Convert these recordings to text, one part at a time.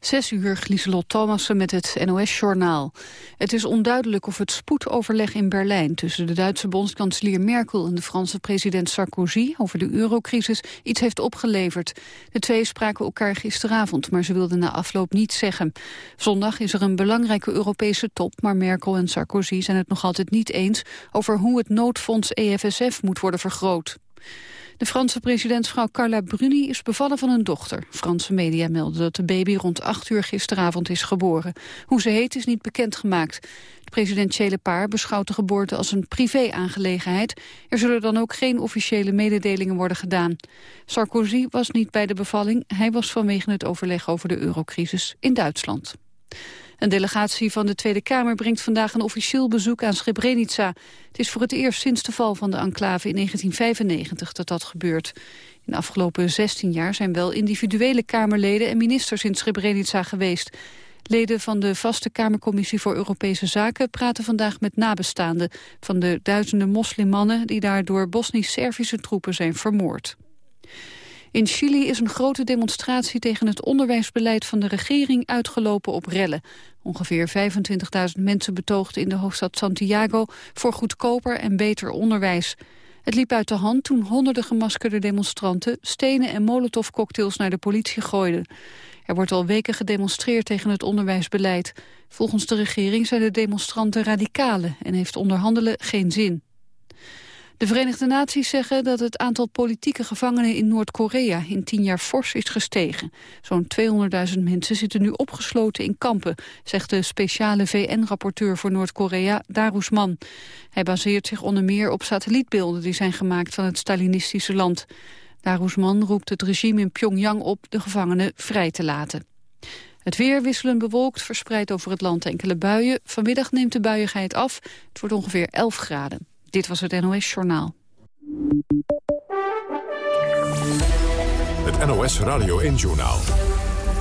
Zes uur, Glieselot Thomassen met het NOS-journaal. Het is onduidelijk of het spoedoverleg in Berlijn... tussen de Duitse bondskanselier Merkel en de Franse president Sarkozy... over de eurocrisis iets heeft opgeleverd. De twee spraken elkaar gisteravond, maar ze wilden na afloop niets zeggen. Zondag is er een belangrijke Europese top... maar Merkel en Sarkozy zijn het nog altijd niet eens... over hoe het noodfonds EFSF moet worden vergroot. De Franse presidentsvrouw Carla Bruni is bevallen van een dochter. Franse media melden dat de baby rond 8 uur gisteravond is geboren. Hoe ze heet is niet bekendgemaakt. De presidentiële paar beschouwt de geboorte als een privé-aangelegenheid. Er zullen dan ook geen officiële mededelingen worden gedaan. Sarkozy was niet bij de bevalling. Hij was vanwege het overleg over de eurocrisis in Duitsland. Een delegatie van de Tweede Kamer brengt vandaag een officieel bezoek aan Srebrenica. Het is voor het eerst sinds de val van de enclave in 1995 dat dat gebeurt. In de afgelopen 16 jaar zijn wel individuele Kamerleden en ministers in Srebrenica geweest. Leden van de vaste Kamercommissie voor Europese Zaken praten vandaag met nabestaanden van de duizenden moslimmannen die daar door Bosnisch-Servische troepen zijn vermoord. In Chili is een grote demonstratie tegen het onderwijsbeleid van de regering uitgelopen op rellen. Ongeveer 25.000 mensen betoogden in de hoofdstad Santiago voor goedkoper en beter onderwijs. Het liep uit de hand toen honderden gemaskerde demonstranten stenen en molotovcocktails naar de politie gooiden. Er wordt al weken gedemonstreerd tegen het onderwijsbeleid. Volgens de regering zijn de demonstranten radicalen en heeft onderhandelen geen zin. De Verenigde Naties zeggen dat het aantal politieke gevangenen in Noord-Korea in tien jaar fors is gestegen. Zo'n 200.000 mensen zitten nu opgesloten in kampen, zegt de speciale VN-rapporteur voor Noord-Korea, Darusman. Hij baseert zich onder meer op satellietbeelden die zijn gemaakt van het Stalinistische land. Darusman roept het regime in Pyongyang op de gevangenen vrij te laten. Het weer wisselend bewolkt, verspreid over het land enkele buien. Vanmiddag neemt de buiigheid af. Het wordt ongeveer 11 graden. Dit was het NOS Journaal. Het NOS Radio 1 Journaal.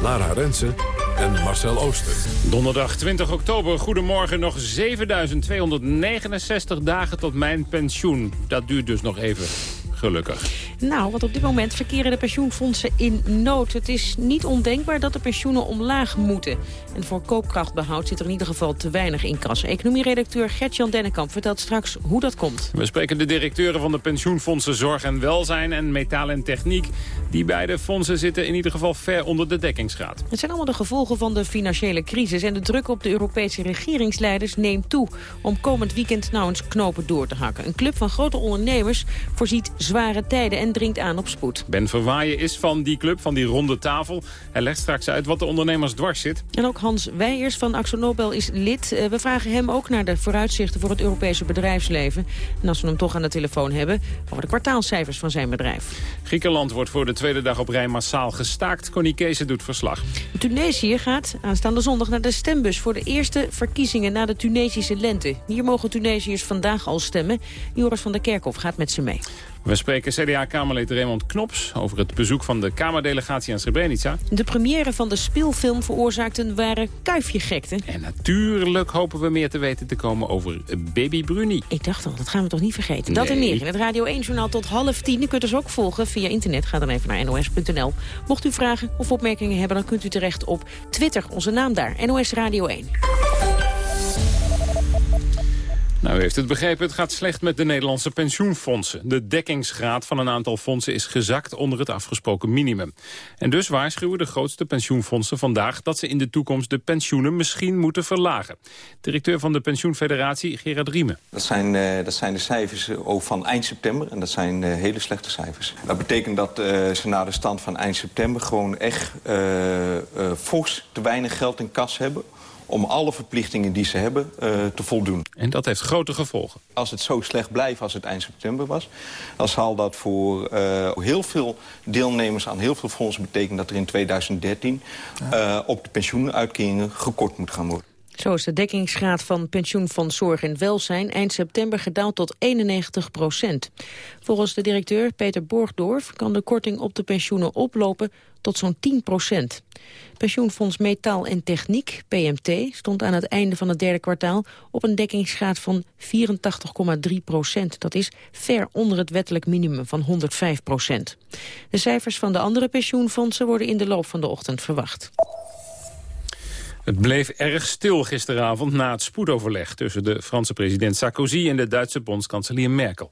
Lara Rensen en Marcel Ooster. Donderdag 20 oktober, goedemorgen. Nog 7269 dagen tot mijn pensioen. Dat duurt dus nog even gelukkig. Nou, want op dit moment verkeren de pensioenfondsen in nood. Het is niet ondenkbaar dat de pensioenen omlaag moeten. En voor koopkrachtbehoud zit er in ieder geval te weinig in kas. Economieredacteur Gert-Jan Dennekamp vertelt straks hoe dat komt. We spreken de directeuren van de pensioenfondsen Zorg en Welzijn en Metaal en Techniek. Die beide fondsen zitten in ieder geval ver onder de dekkingsgraad. Het zijn allemaal de gevolgen van de financiële crisis. En de druk op de Europese regeringsleiders neemt toe... om komend weekend nou eens knopen door te hakken. Een club van grote ondernemers voorziet zware tijden en dringt aan op spoed. Ben Verwaaien is van die club, van die ronde tafel. Hij legt straks uit wat de ondernemers dwars zit. En ook Hans Weijers van Axonobel is lid. Eh, we vragen hem ook naar de vooruitzichten voor het Europese bedrijfsleven. En als we hem toch aan de telefoon hebben, over de kwartaalcijfers van zijn bedrijf. Griekenland wordt voor de tweede dag op rij massaal gestaakt. Connie Kees doet verslag. Tunesië gaat aanstaande zondag naar de stembus... voor de eerste verkiezingen na de Tunesische lente. Hier mogen Tunesiërs vandaag al stemmen. Joris van der Kerkhof gaat met ze mee. We spreken CDA-Kamerlid Raymond Knops over het bezoek van de Kamerdelegatie aan Srebrenica. De première van de speelfilm veroorzaakt een ware kuifjegekte. En natuurlijk hopen we meer te weten te komen over Baby Bruni. Ik dacht al, dat gaan we toch niet vergeten. Dat en meer in het Radio 1-journaal tot half tien. U kunt ons ook volgen via internet. Ga dan even naar nos.nl. Mocht u vragen of opmerkingen hebben, dan kunt u terecht op Twitter. Onze naam daar, NOS Radio 1. Nou, u heeft het begrepen, het gaat slecht met de Nederlandse pensioenfondsen. De dekkingsgraad van een aantal fondsen is gezakt onder het afgesproken minimum. En dus waarschuwen de grootste pensioenfondsen vandaag... dat ze in de toekomst de pensioenen misschien moeten verlagen. Directeur van de Pensioenfederatie, Gerard Riemen. Dat zijn, uh, dat zijn de cijfers uh, van eind september en dat zijn uh, hele slechte cijfers. Dat betekent dat ze naar de stand van eind september... gewoon echt fors te weinig geld in kas hebben om alle verplichtingen die ze hebben uh, te voldoen. En dat heeft grote gevolgen. Als het zo slecht blijft als het eind september was... dan zal dat voor uh, heel veel deelnemers aan heel veel fondsen betekenen... dat er in 2013 uh, op de pensioenuitkeringen gekort moet gaan worden. Zo is de dekkingsgraad van pensioenfonds Zorg en Welzijn eind september gedaald tot 91 procent. Volgens de directeur Peter Borgdorf kan de korting op de pensioenen oplopen tot zo'n 10 procent. Pensioenfonds Metaal en Techniek, PMT, stond aan het einde van het derde kwartaal op een dekkingsgraad van 84,3 procent. Dat is ver onder het wettelijk minimum van 105 procent. De cijfers van de andere pensioenfondsen worden in de loop van de ochtend verwacht. Het bleef erg stil gisteravond na het spoedoverleg... tussen de Franse president Sarkozy en de Duitse bondskanselier Merkel.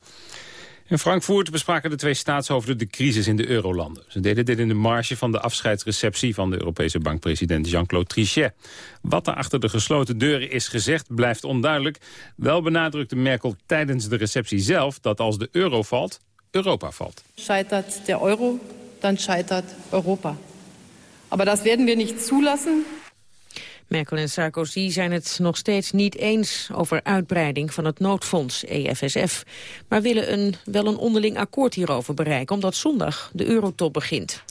In Frankfurt bespraken de twee staatshoofden de crisis in de eurolanden. Ze deden dit in de marge van de afscheidsreceptie van de Europese bankpresident Jean-Claude Trichet. Wat er achter de gesloten deuren is gezegd blijft onduidelijk. Wel benadrukte Merkel tijdens de receptie zelf dat als de euro valt, Europa valt. Scheitert de euro, dan scheitert Europa. Maar dat werden we niet zulassen. Merkel en Sarkozy zijn het nog steeds niet eens over uitbreiding van het noodfonds EFSF. Maar willen een, wel een onderling akkoord hierover bereiken, omdat zondag de eurotop begint.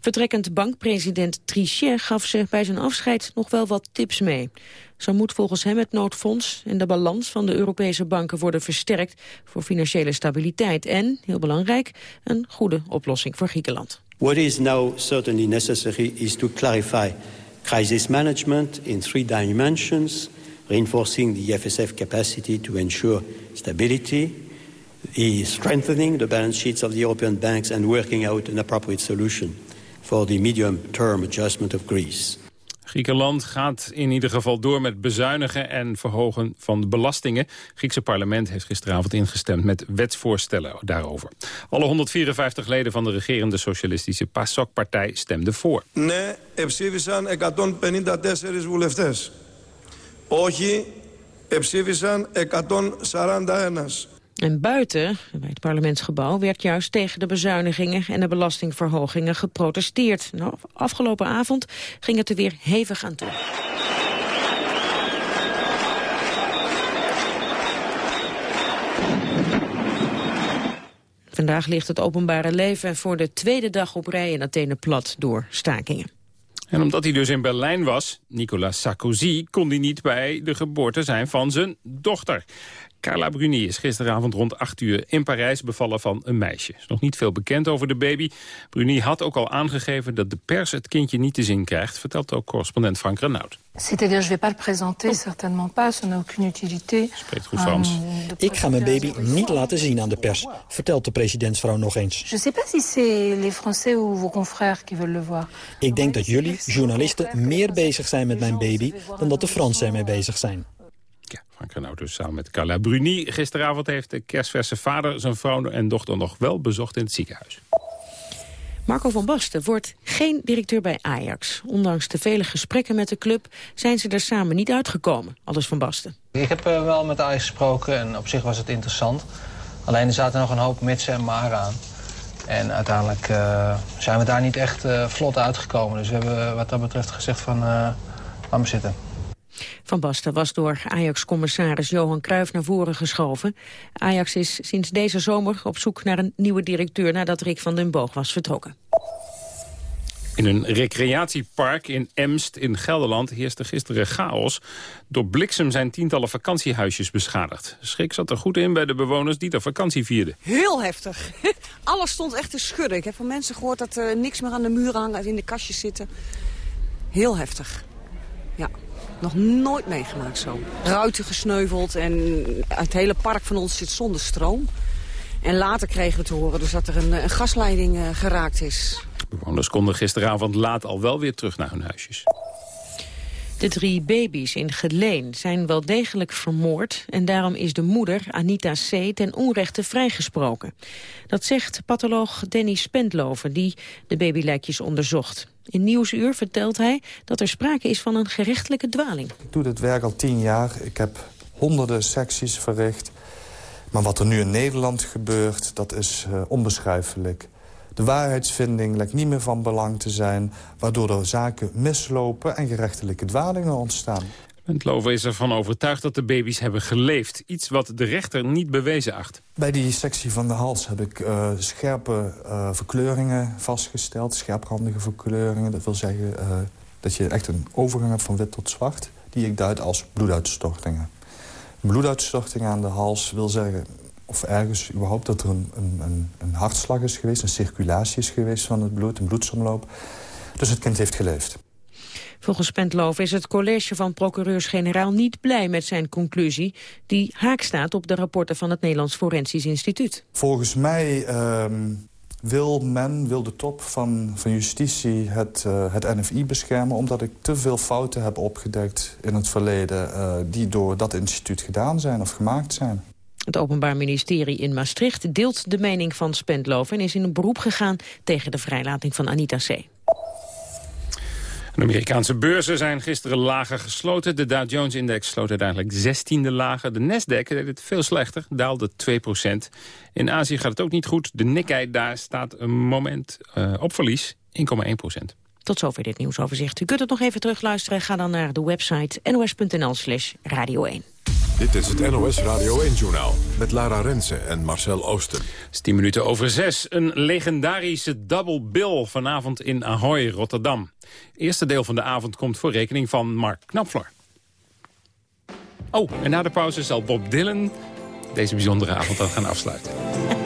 Vertrekkend bankpresident Trichet gaf ze bij zijn afscheid nog wel wat tips mee. Zo moet volgens hem het noodfonds en de balans van de Europese banken worden versterkt voor financiële stabiliteit en, heel belangrijk, een goede oplossing voor Griekenland. What is now certainly necessary is to clarify crisis management in three dimensions, reinforcing the FSF capacity to ensure stability, strengthening the balance sheets of the European banks and working out an appropriate solution for the medium-term adjustment of Greece. Griekenland gaat in ieder geval door met bezuinigen en verhogen van de belastingen. Het Griekse parlement heeft gisteravond ingestemd met wetsvoorstellen daarover. Alle 154 leden van de regerende socialistische PASOK-partij stemden voor. Nee, εψήφισαν 154 βουλευτές. Όχι, εψήφισαν 141. En buiten, bij het parlementsgebouw, werd juist tegen de bezuinigingen en de belastingverhogingen geprotesteerd. Nou, afgelopen avond ging het er weer hevig aan toe. Vandaag ligt het openbare leven voor de tweede dag op rij in Athene plat door stakingen. En omdat hij dus in Berlijn was, Nicolas Sarkozy, kon hij niet bij de geboorte zijn van zijn dochter. Carla Bruni is gisteravond rond 8 uur in Parijs bevallen van een meisje. Er is nog niet veel bekend over de baby. Bruni had ook al aangegeven dat de pers het kindje niet te zien krijgt... vertelt ook correspondent Frank Renaud. C'est-à-dire, je vais pas le présenter, certainement pas, ça n'a aucune utilité. Spreekt goed Frans. Ik ga mijn baby niet laten zien aan de pers, vertelt de presidentsvrouw nog eens. Je sais pas si c'est les Français ou vos confrères qui veulent le voir. Ik denk dat jullie, journalisten, meer bezig zijn met mijn baby... dan dat de Fransen ermee bezig zijn. Frank Renaud dus samen met Carla Bruni. Gisteravond heeft de kerstverse vader zijn vrouw en dochter nog wel bezocht in het ziekenhuis. Marco van Basten wordt geen directeur bij Ajax. Ondanks de vele gesprekken met de club zijn ze er samen niet uitgekomen. Alles van Basten. Ik heb uh, wel met Ajax gesproken en op zich was het interessant. Alleen er zaten nog een hoop mitsen en maar aan. En uiteindelijk uh, zijn we daar niet echt uh, vlot uitgekomen. Dus we hebben wat dat betreft gezegd van laat me zitten. Van Basten was door Ajax-commissaris Johan Cruijff naar voren geschoven. Ajax is sinds deze zomer op zoek naar een nieuwe directeur... nadat Rick van den Boog was vertrokken. In een recreatiepark in Emst in Gelderland heerste gisteren chaos. Door bliksem zijn tientallen vakantiehuisjes beschadigd. Schrik zat er goed in bij de bewoners die de vakantie vierden. Heel heftig. Alles stond echt te schudden. Ik heb van mensen gehoord dat er niks meer aan de muur hangt, in de kastjes zitten. Heel heftig. Ja. Nog nooit meegemaakt zo. Ruiten gesneuveld en het hele park van ons zit zonder stroom. En later kregen we te horen dus dat er een, een gasleiding uh, geraakt is. Bewoners konden gisteravond laat al wel weer terug naar hun huisjes. De drie baby's in Geleen zijn wel degelijk vermoord... en daarom is de moeder, Anita C., ten onrechte vrijgesproken. Dat zegt patholoog Danny Spendlover, die de babylijkjes onderzocht. In Nieuwsuur vertelt hij dat er sprake is van een gerechtelijke dwaling. Ik doe dit werk al tien jaar. Ik heb honderden secties verricht. Maar wat er nu in Nederland gebeurt, dat is uh, onbeschrijfelijk. De waarheidsvinding lijkt niet meer van belang te zijn... waardoor er zaken mislopen en gerechtelijke dwalingen ontstaan. Mentlover is ervan overtuigd dat de baby's hebben geleefd. Iets wat de rechter niet bewezen acht. Bij die sectie van de hals heb ik uh, scherpe uh, verkleuringen vastgesteld. Scherprandige verkleuringen. Dat wil zeggen uh, dat je echt een overgang hebt van wit tot zwart. Die ik duid als bloeduitstortingen. Bloeduitstorting aan de hals wil zeggen of ergens überhaupt dat er een, een, hartslag is geweest... een circulatie is geweest van het bloed, een bloedsomloop. Dus het kind heeft geleefd. Volgens Pentloof is het college van procureurs-generaal niet blij met zijn conclusie... die haak staat op de rapporten van het Nederlands Forensisch Instituut. Volgens mij uh, wil men, wil de top van, van justitie het, uh, het NFI beschermen... omdat ik te veel fouten heb opgedekt in het verleden... Uh, die door dat instituut gedaan zijn of gemaakt zijn. Het Openbaar Ministerie in Maastricht deelt de mening van Spendlove... en is in een beroep gegaan tegen de vrijlating van Anita C. De Amerikaanse beurzen zijn gisteren lager gesloten. De Dow Jones-index sloot uiteindelijk 16e lager. De Nasdaq deed het veel slechter, daalde 2% In Azië gaat het ook niet goed. De Nikkei daar staat een moment uh, op verlies, 1,1 Tot zover dit nieuwsoverzicht. U kunt het nog even terugluisteren. Ga dan naar de website nos.nl slash radio 1. Dit is het NOS Radio 1-journaal met Lara Rensen en Marcel Oosten. Het is 10 minuten over 6. Een legendarische double bill vanavond in Ahoy, Rotterdam. Het eerste deel van de avond komt voor rekening van Mark Knapfler. Oh, en na de pauze zal Bob Dylan deze bijzondere avond dan gaan afsluiten.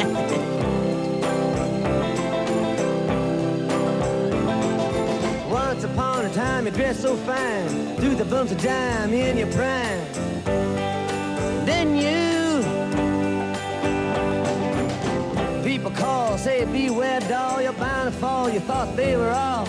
Once upon a time you dressed so fine Through the bumps of dime in your prime than you. People call, say, beware, doll, you're bound to fall. You thought they were all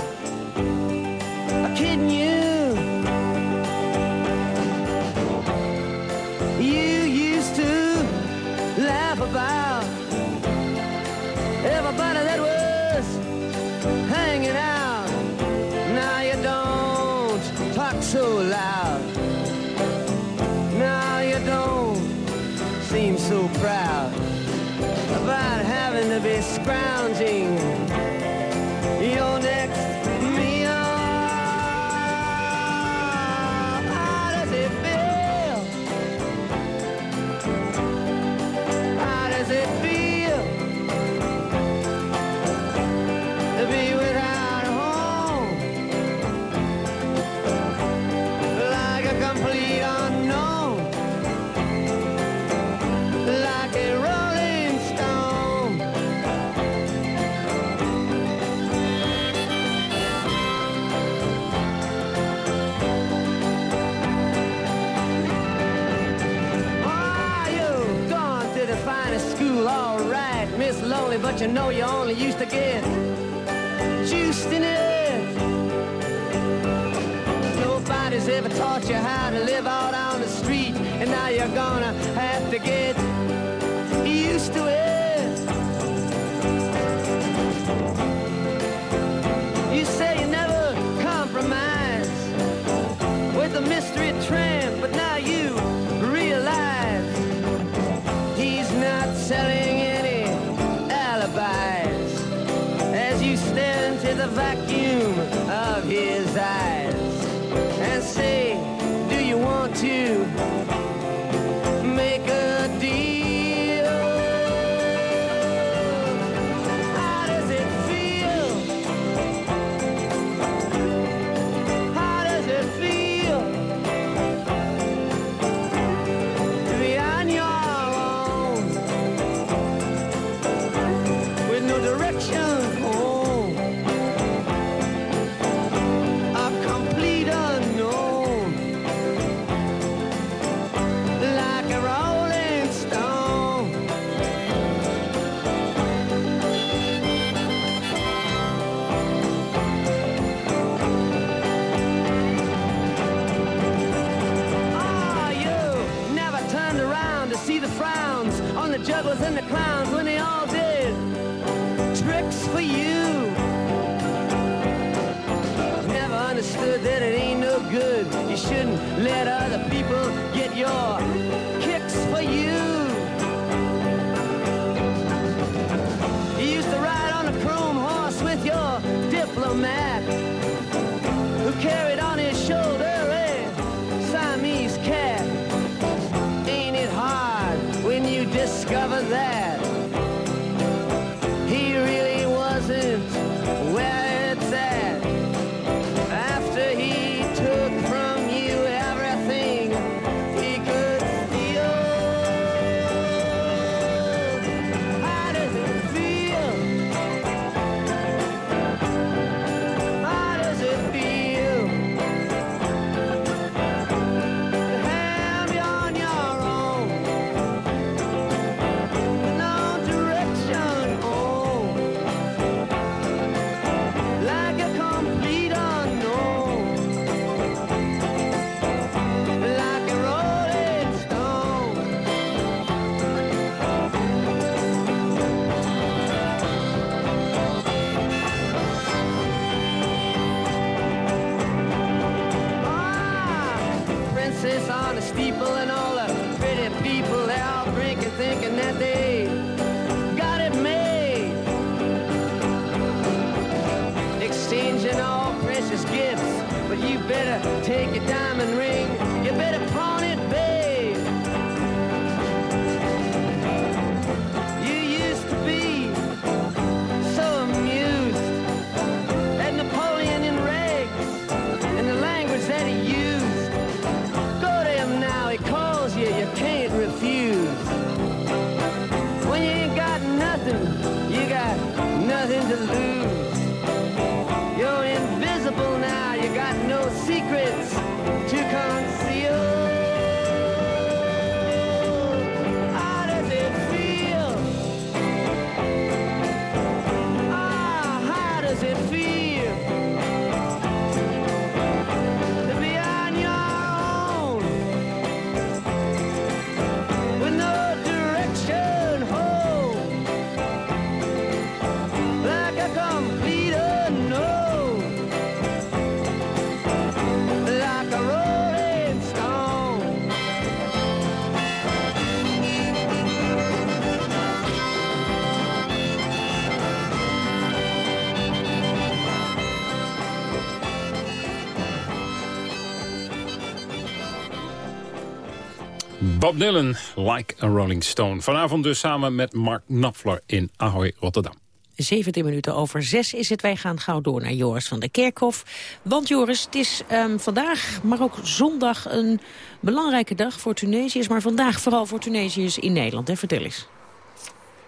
Bob Dylan, Like a Rolling Stone. Vanavond dus samen met Mark Knopfler in Ahoy, Rotterdam. 17 minuten over 6 is het. Wij gaan gauw door naar Joris van der Kerkhof. Want Joris, het is ehm, vandaag, maar ook zondag een belangrijke dag voor Tunesiërs. Maar vandaag vooral voor Tunesiërs in Nederland. Hè? Vertel eens.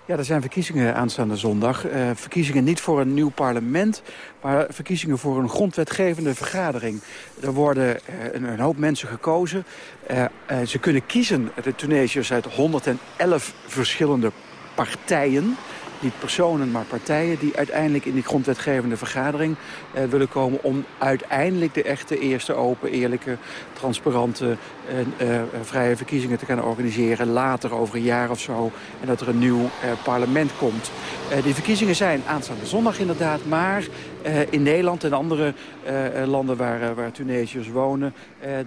Ja, er zijn verkiezingen aanstaande zondag. Eh, verkiezingen niet voor een nieuw parlement, maar verkiezingen voor een grondwetgevende vergadering. Er worden eh, een, hoop mensen gekozen. Eh, ze kunnen kiezen, de Tunesiërs, uit 111 verschillende partijen niet personen, maar partijen die uiteindelijk in die grondwetgevende vergadering eh, willen komen om uiteindelijk de echte eerste open, eerlijke, transparante en uh, vrije verkiezingen te gaan organiseren later over een jaar of zo en dat er een nieuw parlement komt. Die verkiezingen zijn aanstaande zondag inderdaad, maar in Nederland en andere landen waar, waar Tunesiërs wonen,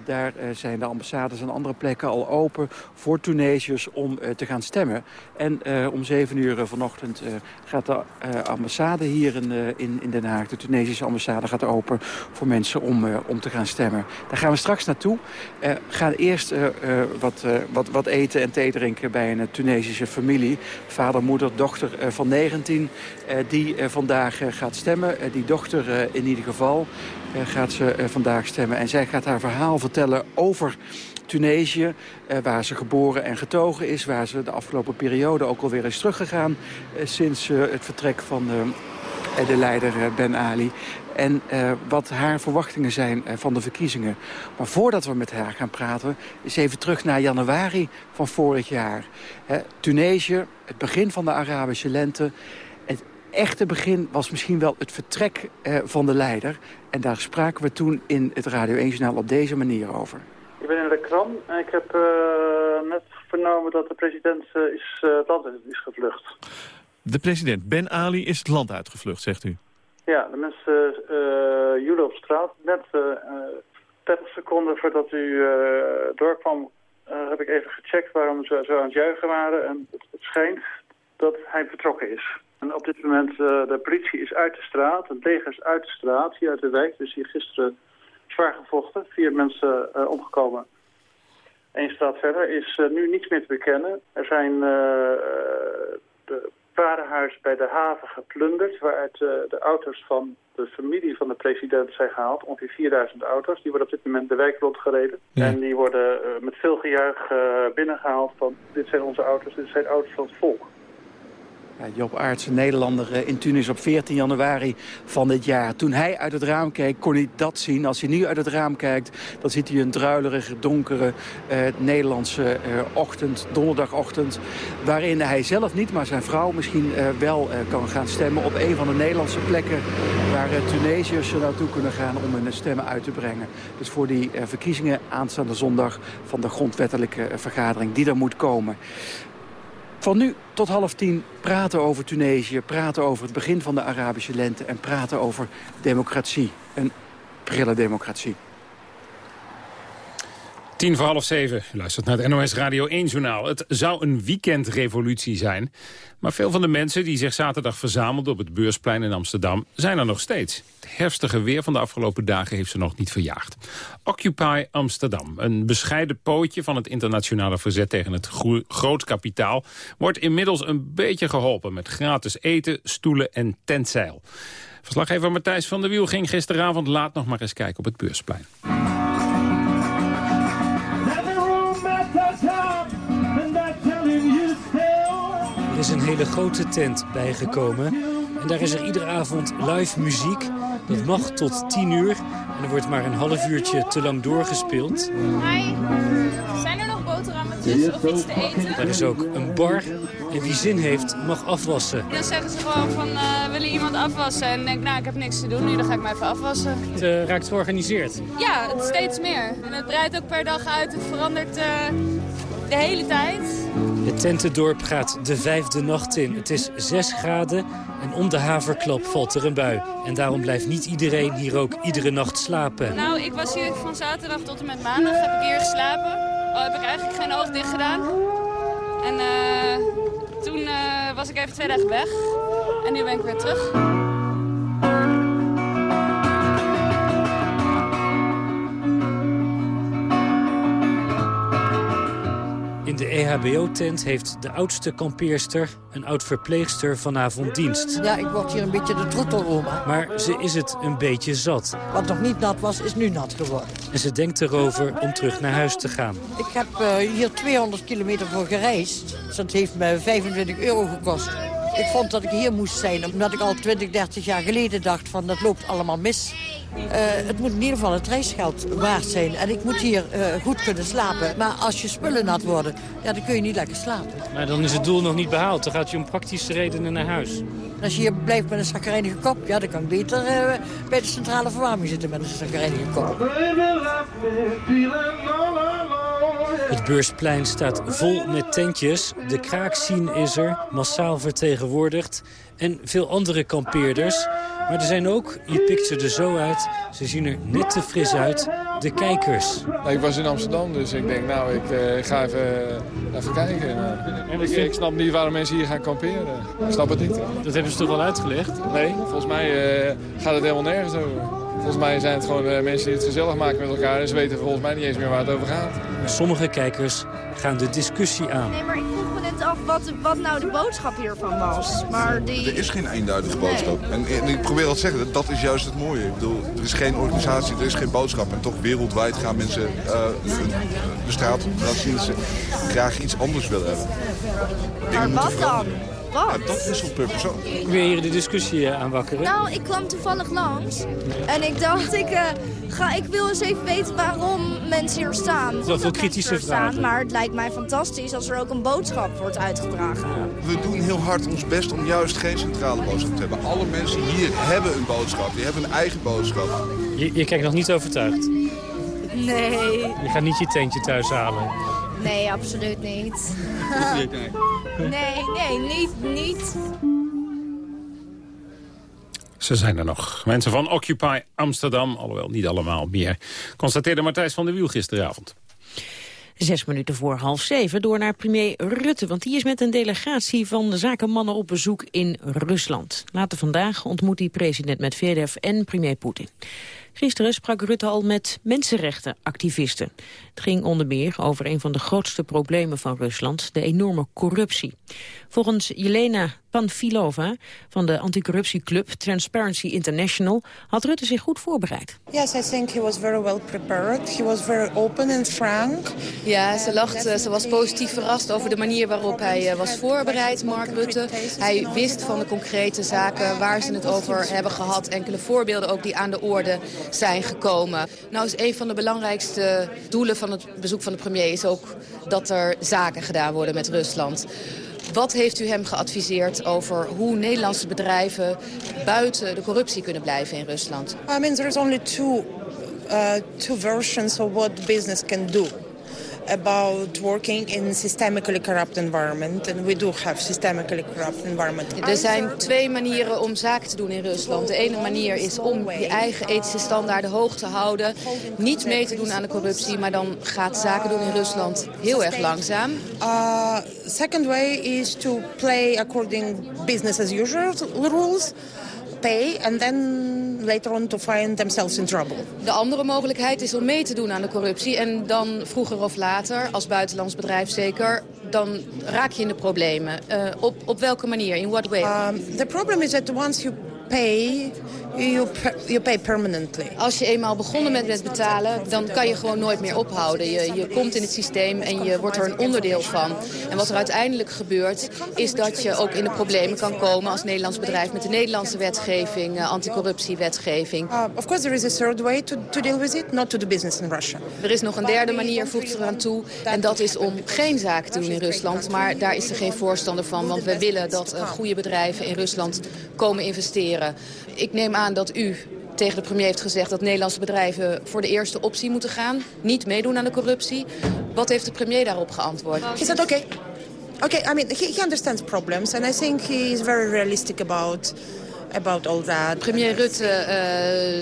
daar zijn de ambassades en andere plekken al open voor Tunesiërs om te gaan stemmen. En om zeven uur vanochtend gaat de ambassade hier in, in, in Den Haag, de Tunesische ambassade, gaat open voor mensen om, om te gaan stemmen. Daar gaan we straks naartoe. gaan eerst wat, wat, wat eten en thee drinken bij een Tunesische familie. Vader, moeder, dochter van 19 die vandaag gaat stemmen. Dochter in ieder geval gaat ze vandaag stemmen. En zij gaat haar verhaal vertellen over... Tunesië, eh, waar ze geboren en getogen is... waar ze de afgelopen periode ook alweer is teruggegaan... Eh, sinds eh, het vertrek van de leider Ben Ali en wat haar verwachtingen zijn van de verkiezingen. Maar voordat we met haar gaan praten, is even terug naar januari van vorig jaar. Tunesië, het begin van de Arabische lente. Het echte begin was misschien wel het vertrek uh, van de leider. En daar spraken we toen in het Radio 1-journaal op deze manier over. Ik ben in de krant en ik heb net vernomen dat de president is, het land is gevlucht. De president Ben Ali is het land uitgevlucht, zegt u? Ja, de mensen uh, joelen op straat. Net uh, 30 seconden voordat u uh, doorkwam, heb ik even gecheckt waarom ze zo aan het juichen waren. En het, het schijnt dat hij vertrokken is. En op dit moment, de politie is uit de straat, het leger is uit de straat, hier uit de wijk. Dus hier gisteren zwaar gevochten, vier mensen omgekomen. Eén straat verder is nu niets meer te bekennen. Er zijn de paardenhuis bij de haven geplunderd... waaruit de auto's van de familie van de president zijn gehaald. Ongeveer 4000 auto's. Die worden op dit moment de wijk rondgereden. Ja. En die worden met veel gejuich binnengehaald van... dit zijn onze auto's, dit zijn auto's van het volk. Job Aerts, een Nederlander in Tunis op 14 januari van dit jaar. Toen hij uit het raam keek, kon hij dat zien. Als hij nu uit het raam kijkt, dan ziet hij een druilerige, donkere uh, Nederlandse uh, ochtend, donderdagochtend. Waarin hij zelf niet, maar zijn vrouw misschien uh, wel kan gaan stemmen op een van de Nederlandse plekken waar Tunesiërs naartoe kunnen gaan om hun stemmen uit te brengen. Dus voor die verkiezingen aanstaande zondag van de grondwettelijke vergadering die er moet komen. Van nu tot half tien praten over Tunesië, praten over het begin van de Arabische lente... en praten over democratie, een prille democratie. Tien voor half zeven. U luistert naar het NOS Radio 1-journaal. Het zou een weekendrevolutie zijn. Maar veel van de mensen die zich zaterdag verzamelden op het Beursplein in Amsterdam... zijn er nog steeds. Het herfstige weer van de afgelopen dagen heeft ze nog niet verjaagd. Occupy Amsterdam, een bescheiden pootje van het internationale verzet... tegen het groot kapitaal, wordt inmiddels een beetje geholpen... met gratis eten, stoelen en tentzeil. Verslaggever Matthijs van der Wiel ging gisteravond laat nog maar eens kijken op het Beursplein. Is een hele grote tent bijgekomen. En daar is er iedere avond live muziek. Dat mag tot 10 uur. En er wordt maar een half uurtje te lang doorgespeeld. Hi. Zijn er nog boterhammetjes of iets te eten? Er is ook een bar. En wie zin heeft, mag afwassen. Dan zeggen ze gewoon van, uh, willen iemand afwassen? En denk, nou, ik heb niks te doen nu, dan ga ik maar even afwassen. Het uh, raakt georganiseerd? Ja, het steeds meer. En het breidt ook per dag uit. Het verandert uh, de hele tijd. Het tentendorp gaat de vijfde nacht in. Het is 6 graden en om de haverklap valt er een bui. En daarom blijft niet iedereen hier ook iedere nacht slapen. Nou, ik was hier van zaterdag tot en met maandag heb ik hier geslapen. Al heb ik eigenlijk geen oog dicht gedaan. En uh, toen uh, was ik even twee dagen weg. En nu ben ik weer terug. In de EHBO-tent heeft de oudste kampeerster, een oud-verpleegster, vanavond dienst. Ja, ik word hier een beetje de troeteloma. Maar ze is het een beetje zat. Wat nog niet nat was, is nu nat geworden. En ze denkt erover om terug naar huis te gaan. Ik heb uh, hier 200 kilometer voor gereisd. Dus dat heeft me 25 euro gekost. Ik vond dat ik hier moest zijn, omdat ik al 20, 30 jaar geleden dacht van dat loopt allemaal mis. Uh, het moet in ieder geval het reisgeld waard zijn. En ik moet hier uh, goed kunnen slapen. Maar als je spullen nat worden, ja, dan kun je niet lekker slapen. Maar dan is het doel nog niet behaald. Dan gaat je om praktische redenen naar huis. Als je hier blijft met een zagrijnige kop, ja, dan kan ik beter uh, bij de centrale verwarming zitten met een zagrijnige kop. Het beursplein staat vol met tentjes. De kraakscene is er, massaal vertegenwoordigd. En veel andere kampeerders. Maar er zijn ook, je pikt ze er zo uit, ze zien er net te fris uit, de kijkers. Nou, ik was in Amsterdam, dus ik denk, nou, ik uh, ga even, even kijken. En ik, ik, snap niet waarom mensen hier gaan kamperen. Ik snap het niet. Dat hebben ze toch al uitgelegd? Nee, volgens mij uh, gaat het helemaal nergens over. Volgens mij zijn het gewoon uh, mensen die het gezellig maken met elkaar. En ze weten volgens mij niet eens meer waar het over gaat. Sommige kijkers gaan de discussie aan. Nee, maar ik vroeg me net af wat, wat nou de boodschap hiervan was. Maar die... Er is geen eenduidige boodschap. Nee. En, en, ik probeer al te zeggen, dat is juist het mooie. Ik bedoel, er is geen organisatie, er is geen boodschap. En toch wereldwijd gaan mensen uh, de straat op laten zien dat ze graag iets anders willen hebben. Maar wat dan? Ja, dat wisselt per persoon. Wil je hier de discussie aanwakkeren? Nou, ik kwam toevallig langs. En ik dacht, ik, uh, ga, ik wil eens even weten waarom mensen hier staan. Dat veel kritische vragen. Staan, maar het lijkt mij fantastisch als er ook een boodschap wordt uitgedragen. We doen heel hard ons best om juist geen centrale boodschap te hebben. Alle mensen hier hebben een boodschap. Die hebben een eigen boodschap. Je, je kijkt nog niet overtuigd? Nee. Je gaat niet je tentje thuis halen? Nee, absoluut niet. nee, nee, niet, niet. Ze zijn er nog. Mensen van Occupy Amsterdam, alhoewel niet allemaal meer, constateerde Matthijs van der Wiel gisteravond. Zes minuten voor half zeven door naar premier Rutte. Want die is met een delegatie van de zakenmannen op bezoek in Rusland. Later vandaag ontmoet hij president Medvedev en premier Poetin. Gisteren sprak Rutte al met mensenrechtenactivisten. Het ging onder meer over een van de grootste problemen van Rusland, de enorme corruptie. Volgens Jelena Panfilova van de anticorruptieclub Transparency International had Rutte zich goed voorbereid. Yes, I think he was very well prepared. He was very open and frank. Ja, ze lachte. Ze was positief verrast over de manier waarop hij was voorbereid, Mark Rutte. Hij wist van de concrete zaken waar ze het over hebben gehad. Enkele voorbeelden ook die aan de orde zijn gekomen. Nou is een van de belangrijkste doelen van het bezoek van de premier is ook dat er zaken gedaan worden met Rusland. Wat heeft u hem geadviseerd over hoe Nederlandse bedrijven buiten de corruptie kunnen blijven in Rusland? I mean, there is only two, uh, two versions of what business can do. About working in systemically corrupt environment. And we do have systemically corrupt environment. Er zijn twee manieren om zaken te doen in Rusland. De ene manier is om je eigen ethische standaarden hoog te houden. Niet mee te doen aan de corruptie, maar dan gaat zaken doen in Rusland heel erg langzaam. Uh, second way is to play according business as usual rules, pay, and then later on to find themselves in trouble. De andere mogelijkheid is om mee te doen aan de corruptie. En dan vroeger of later, als buitenlands bedrijf zeker, dan raak je in de problemen. Uh, op, op welke manier? In what way? Um, the problem is that once you pay, you, you pay permanently. Als je eenmaal begonnen bent met betalen, dan kan je gewoon nooit meer ophouden. Je, je komt in het systeem en je wordt er een onderdeel van. En wat er uiteindelijk gebeurt, is dat je ook in de problemen kan komen als Nederlands bedrijf met de Nederlandse wetgeving, uh, anticorruptiewetgeving. Uh, of course there is a third way to, to deal with it, not to do business in Russia. Er is nog een derde manier, voegt ze eraan toe. En dat is om geen zaken te doen in Rusland. Maar daar is er geen voorstander van, want we willen dat uh, goede bedrijven in Rusland komen investeren. Ik neem aan dat u tegen de premier heeft gezegd dat Nederlandse bedrijven voor de eerste optie moeten gaan. Niet meedoen aan de corruptie. Wat heeft de premier daarop geantwoord? He said okay. Okay, I mean, he, he understands problems and I think he is very realistic about about all that. Premier Rutte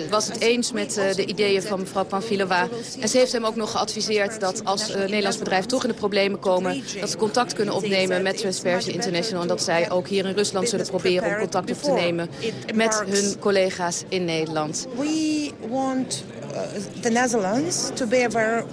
uh, was het eens met uh, de ideeën van mevrouw Panfilova. En ze heeft hem ook nog geadviseerd dat als uh, Nederlands bedrijf toch in de problemen komen... dat ze contact kunnen opnemen met Transparency International. En dat zij ook hier in Rusland zullen proberen om contact op te nemen met hun collega's in Nederland. We want the Netherlands to be aware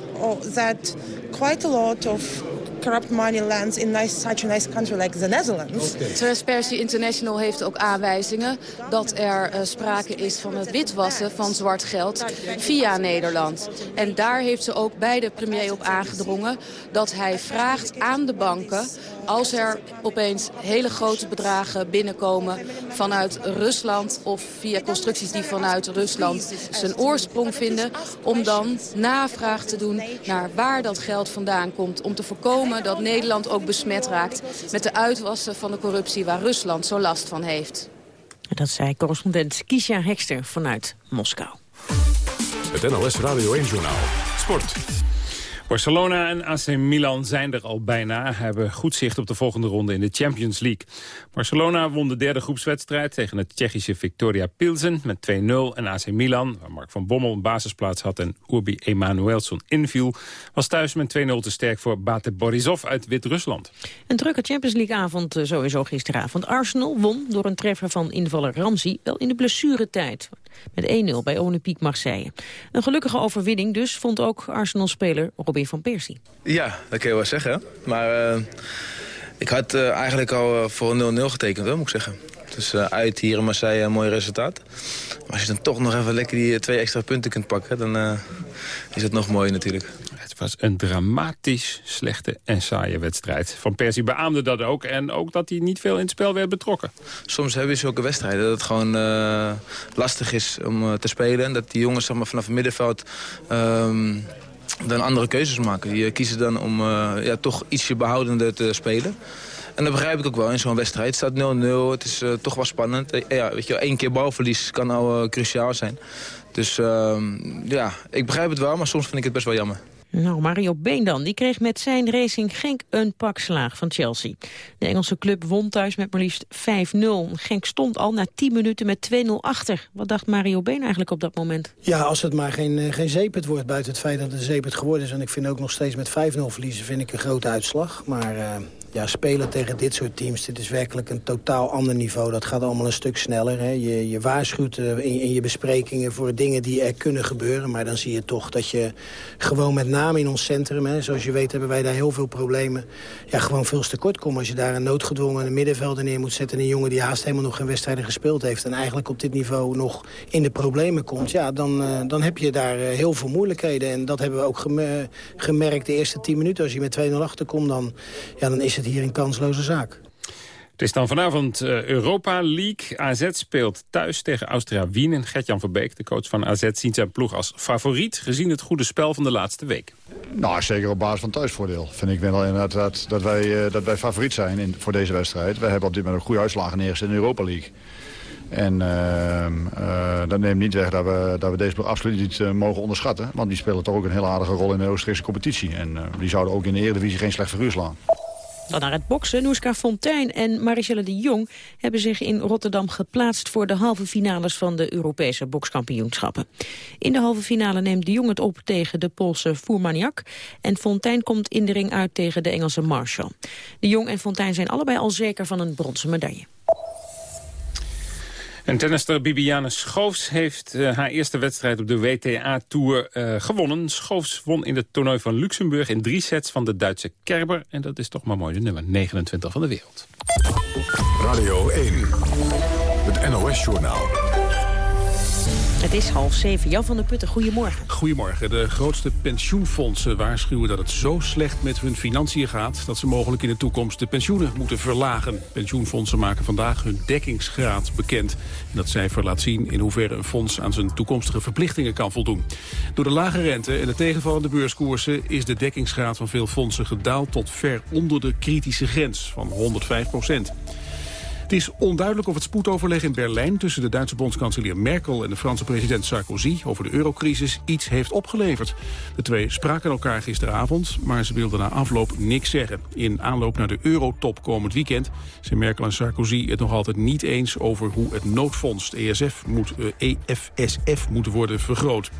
that quite a lot of corrupt money lands in nice, such a nice country like the Netherlands. Transparency International heeft ook aanwijzingen dat er uh, sprake is van het witwassen van zwart geld via Nederland. En daar heeft ze ook bij de premier op aangedrongen dat hij vraagt aan de banken als er opeens hele grote bedragen binnenkomen vanuit Rusland... of via constructies die vanuit Rusland zijn oorsprong vinden... om dan navraag te doen naar waar dat geld vandaan komt... om te voorkomen dat Nederland ook besmet raakt met de uitwassen van de corruptie... waar Rusland zo last van heeft. Dat zei correspondent Kisha Hekster vanuit Moskou. Het NLS Radio 1-journaal. Sport. Barcelona en AC Milan zijn er al bijna. Hebben goed zicht op de volgende ronde in de Champions League. Barcelona won de derde groepswedstrijd tegen het Tsjechische Victoria Pilsen met 2-0. En AC Milan, waar Mark van Bommel een basisplaats had en Urbi Emanuelson inviel... was thuis met 2-0 te sterk voor Bate Borisov uit Wit-Rusland. Een drukke Champions League-avond eh, sowieso gisteravond. Arsenal won door een treffer van invaller Ramsey wel in de blessuretijd. Met 1-0 bij Olympique Marseille. Een gelukkige overwinning dus vond ook Arsenal-speler Robin van Persie. Ja, dat kun je wel zeggen. Maar uh, ik had uh, eigenlijk al uh, voor een 0-0 getekend, hoor, moet ik zeggen. Dus uit hier in Marseille een mooi resultaat. Maar als je dan toch nog even lekker die twee extra punten kunt pakken... dan is het nog mooier natuurlijk. Het was een dramatisch slechte en saaie wedstrijd. Van Persie beaamde dat ook. En ook dat hij niet veel in het spel werd betrokken. Soms heb je zulke wedstrijden dat het gewoon uh, lastig is om uh, te spelen. En dat die jongens zeg maar, vanaf het middenveld... Um, dan andere keuzes maken. Die kiezen dan om uh, ja, toch ietsje behoudender te spelen. En dat begrijp ik ook wel in zo'n wedstrijd. Het staat 0-0, het is uh, toch wel spannend. Uh, ja, weet je, één keer balverlies kan al uh, cruciaal zijn. Dus uh, ja, ik begrijp het wel, maar soms vind ik het best wel jammer. Nou, Mario Been dan. Die kreeg met zijn Racing Genk een pak slaag van Chelsea. De Engelse club won thuis met maar liefst 5-0. Genk stond al na 10 minuten met 2-0 achter. Wat dacht Mario Been eigenlijk op dat moment? Ja, als het maar geen, geen zeepet wordt buiten het feit dat het een zeepet geworden is. En ik vind ook nog steeds met 5-0 verliezen vind ik een grote uitslag. Maar... Uh ja, spelen tegen dit soort teams, dit is werkelijk een totaal ander niveau. Dat gaat allemaal een stuk sneller. Hè. Je, je waarschuwt in, in, je besprekingen voor dingen die er kunnen gebeuren. Maar dan zie je toch dat je gewoon met name in ons centrum... Hè, zoals je weet hebben wij daar heel veel problemen... Ja, gewoon veel te komt. Als je daar een noodgedwongen middenvelder neer moet zetten... en een jongen die haast helemaal nog geen wedstrijden gespeeld heeft... en eigenlijk op dit niveau nog in de problemen komt... ja, dan, uh, dan heb je daar uh, heel veel moeilijkheden. En dat hebben we ook gemerkt de eerste tien minuten. Als je met 2-0 achterkomt, dan, ja, dan is het hier een kansloze zaak. Het is dan vanavond uh, Europa League. AZ speelt thuis tegen Austria Wien. En Gert-Jan Verbeek, de coach van AZ, ziet zijn ploeg als favoriet... gezien het goede spel van de laatste week. Nou, zeker op basis van thuisvoordeel. Vind ik wel inderdaad dat, dat, wij, uh, dat wij favoriet zijn in, voor deze wedstrijd. We hebben op dit moment ook goede uitslagen neergezet in de Europa League. En ehm, eh, dat neemt niet weg dat we, dat we deze ploeg absoluut niet eh, mogen onderschatten. Want die spelen toch ook een heel aardige rol in de Oostenrijkse competitie. En eh, die zouden ook in de Eredivisie geen slecht figuur slaan. Dan naar het boksen. Noeska Fontijn en Marichelle de Jong hebben zich in Rotterdam geplaatst voor de halve finales van de Europese bokskampioenschappen. In de halve finale neemt de Jong het op tegen de Poolse Fourmaniak en Fontijn komt in de ring uit tegen de Engelse Marshall. De Jong en Fontijn zijn allebei al zeker van een bronzen medaille. En tennister Bibiane Schoofs heeft uh, haar eerste wedstrijd op de WTA-tour uh, gewonnen. Schoofs won in het toernooi van Luxemburg in drie sets van de Duitse Kerber. En dat is toch maar mooi, de nummer 29 van de wereld. Radio 1, het NOS-journaal. Het is half zeven. Jan van der Putten, goedemorgen. Goedemorgen. De grootste pensioenfondsen waarschuwen dat het zo slecht met hun financiën gaat... dat ze mogelijk in de toekomst de pensioenen moeten verlagen. Pensioenfondsen maken vandaag hun dekkingsgraad bekend. En dat cijfer laat zien in hoeverre een fonds aan zijn toekomstige verplichtingen kan voldoen. Door de lage rente en de tegenvallende beurskoersen... is de dekkingsgraad van veel fondsen gedaald tot ver onder de kritische grens van 105 procent. Het is onduidelijk of het spoedoverleg in Berlijn... tussen de Duitse bondskanselier Merkel en de Franse president Sarkozy... over de eurocrisis iets heeft opgeleverd. De twee spraken elkaar gisteravond, maar ze wilden na afloop niks zeggen. In aanloop naar de eurotop komend weekend... zijn Merkel en Sarkozy het nog altijd niet eens... over hoe het noodfonds, ESF, moet, EFSF, moet worden vergroot.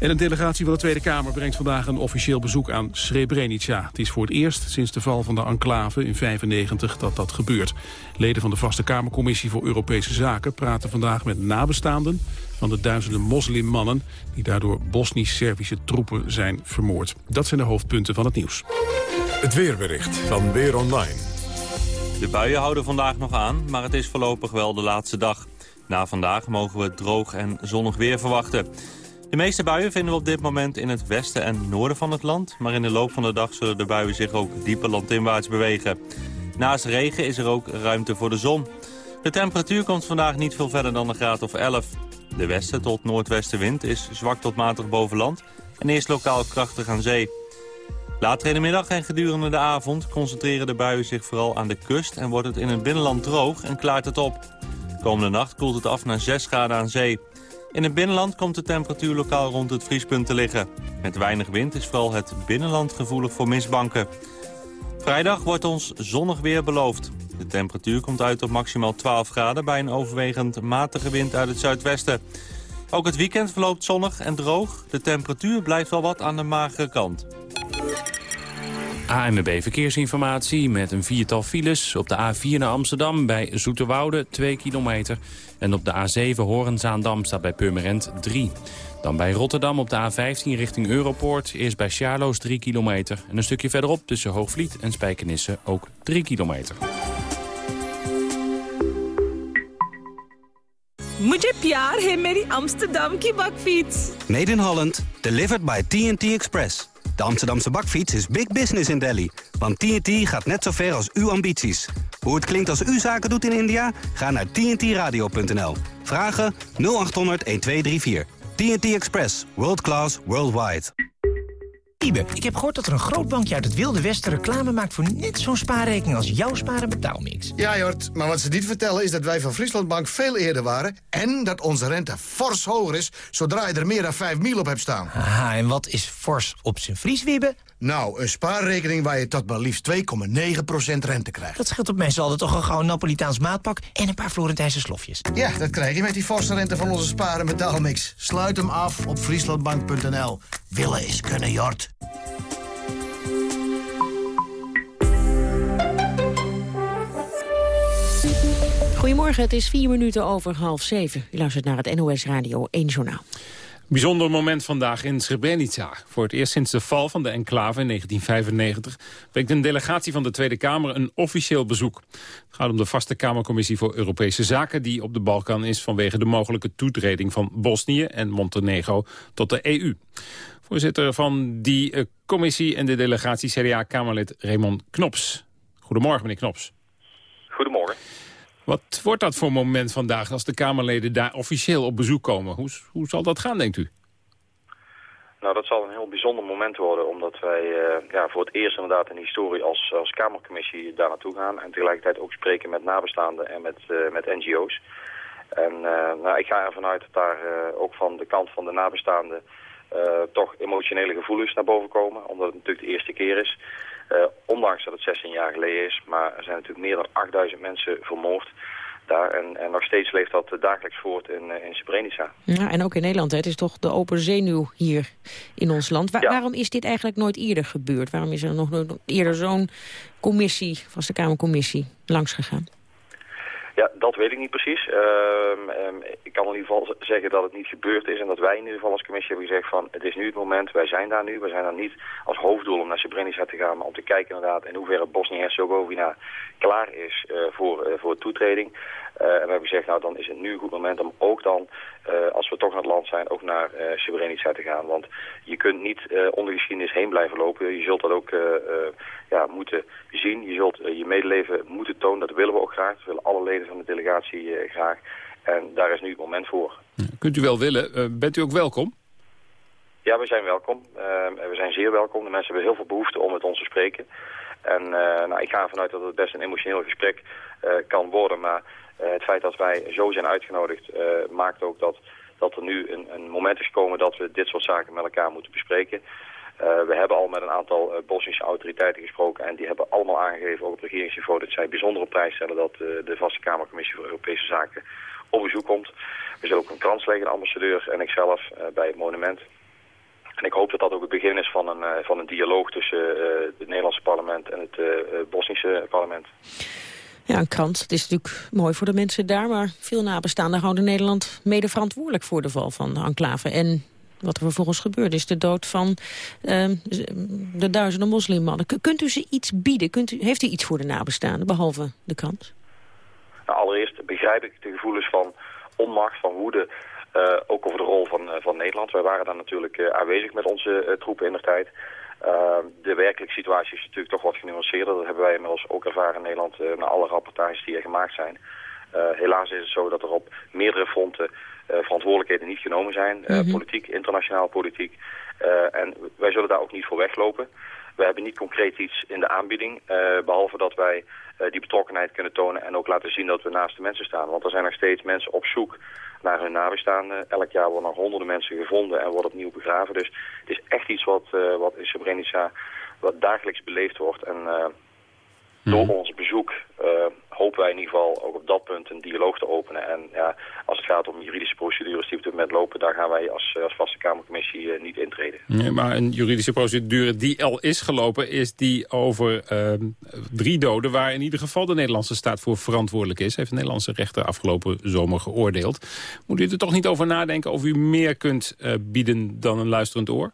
En een delegatie van de Tweede Kamer brengt vandaag een officieel bezoek aan Srebrenica. Het is voor het eerst sinds de val van de enclave in 95 dat dat gebeurt. Leden van de Vaste Kamercommissie voor Europese Zaken praten vandaag met nabestaanden van de duizenden moslimmannen die daardoor Bosnisch-Servische troepen zijn vermoord. Dat zijn de hoofdpunten van het nieuws. Het weerbericht van Weer Online. De buien houden vandaag nog aan, maar het is voorlopig wel de laatste dag. Na vandaag mogen we droog en zonnig weer verwachten. De meeste buien vinden we op dit moment in het westen en noorden van het land. Maar in de loop van de dag zullen de buien zich ook dieper landinwaarts bewegen. Naast regen is er ook ruimte voor de zon. De temperatuur komt vandaag niet veel verder dan een graad of 11. De westen tot noordwestenwind is zwak tot matig boven land en eerst lokaal krachtig aan zee. Later in de middag en gedurende de avond concentreren de buien zich vooral aan de kust... en wordt het in het binnenland droog en klaart het op. Komende nacht koelt het af naar 6 graden aan zee. In het binnenland komt de temperatuur lokaal rond het vriespunt te liggen. Met weinig wind is vooral het binnenland gevoelig voor mistbanken. Vrijdag wordt ons zonnig weer beloofd. De temperatuur komt uit op maximaal 12 graden bij een overwegend matige wind uit het zuidwesten. Ook het weekend verloopt zonnig en droog. De temperatuur blijft wel wat aan de magere kant. ANWB Verkeersinformatie met een viertal files. Op de A4 naar Amsterdam bij Zoeterwoude 2 kilometer. En op de A7 Horenzaandam staat bij Purmerend 3. Dan bij Rotterdam op de A15 richting Europoort. Eerst bij Charloes 3 kilometer. En een stukje verderop tussen Hoogvliet en Spijkenisse ook 3 kilometer. Mujhe pyar hai meri Amsterdam ki bakfiets. Made in Holland, delivered by TNT Express. De Amsterdamse bakfiets is big business in Delhi. Want TNT gaat net zo ver als uw ambities. Hoe het klinkt als u zaken doet in India? Ga naar tntradio.nl. Vragen 0800 1234. TNT Express. World class, worldwide. Ibe, ik heb gehoord dat er een groot bankje uit het Wilde Westen reclame maakt... voor net zo'n spaarrekening als jouw sparen betaalmix. Ja, Jort, maar wat ze niet vertellen is dat wij van Frieslandbank veel eerder waren... en dat onze rente fors hoger is zodra je er meer dan 5 mil op hebt staan. Aha, en wat is fors op zijn Frieswibbe? Nou, een spaarrekening waar je tot maar liefst 2,9% rente krijgt. Dat scheelt op mensen altijd toch een gouden Napolitaans maatpak... en een paar Florentijnse slofjes. Ja, dat krijg je met die forse rente van onze sparen betaalmix. Sluit hem af op frieslandbank.nl. Willen is kunnen, Jort. Goedemorgen, het is vier minuten over half zeven. U luistert naar het NOS Radio 1 Journaal. Bijzonder moment vandaag in Srebrenica. Voor het eerst sinds de val van de enclave in 1995... brengt een delegatie van de Tweede Kamer een officieel bezoek. Het gaat om de vaste Kamercommissie voor Europese Zaken... die op de Balkan is vanwege de mogelijke toetreding van Bosnië en Montenegro tot de EU. Voorzitter van die uh, commissie en de delegatie CDA-Kamerlid Raymond Knops. Goedemorgen, meneer Knops. Wat wordt dat voor moment vandaag als de Kamerleden daar officieel op bezoek komen? Hoe, hoe zal dat gaan, denkt u? Nou, dat zal een heel bijzonder moment worden, omdat wij uh, ja, voor het eerst inderdaad in de historie als, als Kamercommissie daar naartoe gaan. En tegelijkertijd ook spreken met nabestaanden en met, uh, met NGO's. En nou, ik ga ervan uit dat daar ook van de kant van de nabestaanden toch emotionele gevoelens naar boven komen. Omdat het natuurlijk de eerste keer is. Ondanks dat het 16 jaar geleden is. Maar er zijn natuurlijk meer dan 8000 mensen vermoord daar. En, en nog steeds leeft dat dagelijks voort in, in Srebrenica. Ja, en ook in Nederland. Hè. Het is toch de open zenuw hier in ons land. Waarom is dit eigenlijk nooit eerder gebeurd? Waarom is er nog nooit eerder zo'n commissie, vaste Kamercommissie, langs gegaan? Ja, dat weet ik niet precies. Ehm, ehm, ik kan in ieder geval zeggen dat het niet gebeurd is en dat wij in ieder geval als commissie hebben gezegd van het is nu het moment, wij zijn daar nu. Wij zijn daar niet als hoofddoel om naar Srebrenica te gaan, maar om te kijken inderdaad in hoeverre Bosnië-Herzegovina klaar is uh, voor, uh, voor toetreding. Uh, en we hebben gezegd, nou dan is het nu een goed moment om ook dan, als we toch naar het land zijn, ook naar Srebrenica te gaan. Want je kunt niet onder geschiedenis heen blijven lopen. Je zult dat ook ja, moeten zien. Je zult je medeleven moeten tonen, dat willen we ook graag. Dat willen alle leden van de delegatie graag. En daar is nu het moment voor. Kunt u wel willen. bent u ook welkom? Ja, we zijn welkom. we zijn zeer welkom. De mensen hebben heel veel behoefte om met ons te spreken. En nou, ik ga ervan uit dat het best een emotioneel gesprek kan worden. Maar het feit dat wij zo zijn uitgenodigd maakt ook dat, dat er nu een, een, moment is gekomen dat we dit soort zaken met elkaar moeten bespreken. We hebben al met een aantal Bosnische autoriteiten gesproken en die hebben allemaal aangegeven, op regeringsniveau, dat zij bijzonder op prijs stellen dat de Vaste Kamercommissie voor Europese Zaken op bezoek komt. We zullen ook een krans leggen, de ambassadeur en ikzelf, bij het monument. En ik hoop dat dat ook het begin is van een, van een dialoog tussen het Nederlandse parlement en het Bosnische parlement. Ja, een krant. Het is natuurlijk mooi voor de mensen daar, maar veel nabestaanden houden Nederland mede verantwoordelijk voor de val van de enclave. En wat er vervolgens gebeurt is de dood van uh, de duizenden moslimmannen. Kunt u ze iets bieden? Kunt u, heeft u iets voor de nabestaanden, behalve de krant? Nou, allereerst begrijp ik de gevoelens van onmacht, van woede uh, ook over de rol van, uh, van Nederland. Wij waren daar natuurlijk uh, aanwezig met onze troepen in de tijd. de werkelijke situatie is natuurlijk toch wat genuanceerder. Dat hebben wij inmiddels ook ervaren in Nederland na alle rapportages die er gemaakt zijn. helaas is het zo dat er op meerdere fronten verantwoordelijkheden niet genomen zijn. Mm -hmm. Politiek, internationaal politiek. en wij zullen daar ook niet voor weglopen. We hebben niet concreet iets in de aanbieding, behalve dat wij die betrokkenheid kunnen tonen en ook laten zien dat we naast de mensen staan. Want er zijn nog steeds mensen op zoek naar hun nabestaanden. Elk jaar worden nog honderden mensen gevonden en worden opnieuw begraven. Dus het is echt iets wat, uh, wat in Srebrenica wat dagelijks beleefd wordt. En uh, door mhm. ons bezoek uh, hopen wij in ieder geval ook op dat punt een dialoog te openen. En ja, als het gaat om juridische procedures die op dit moment lopen... daar gaan wij als, als vaste Kamercommissie uh, niet intreden. Nee, maar een juridische procedure die al is gelopen... is die over uh, drie doden waar in ieder geval de Nederlandse staat voor verantwoordelijk is. Heeft de Nederlandse rechter afgelopen zomer geoordeeld. Moet u er toch niet over nadenken of u meer kunt uh, bieden dan een luisterend oor?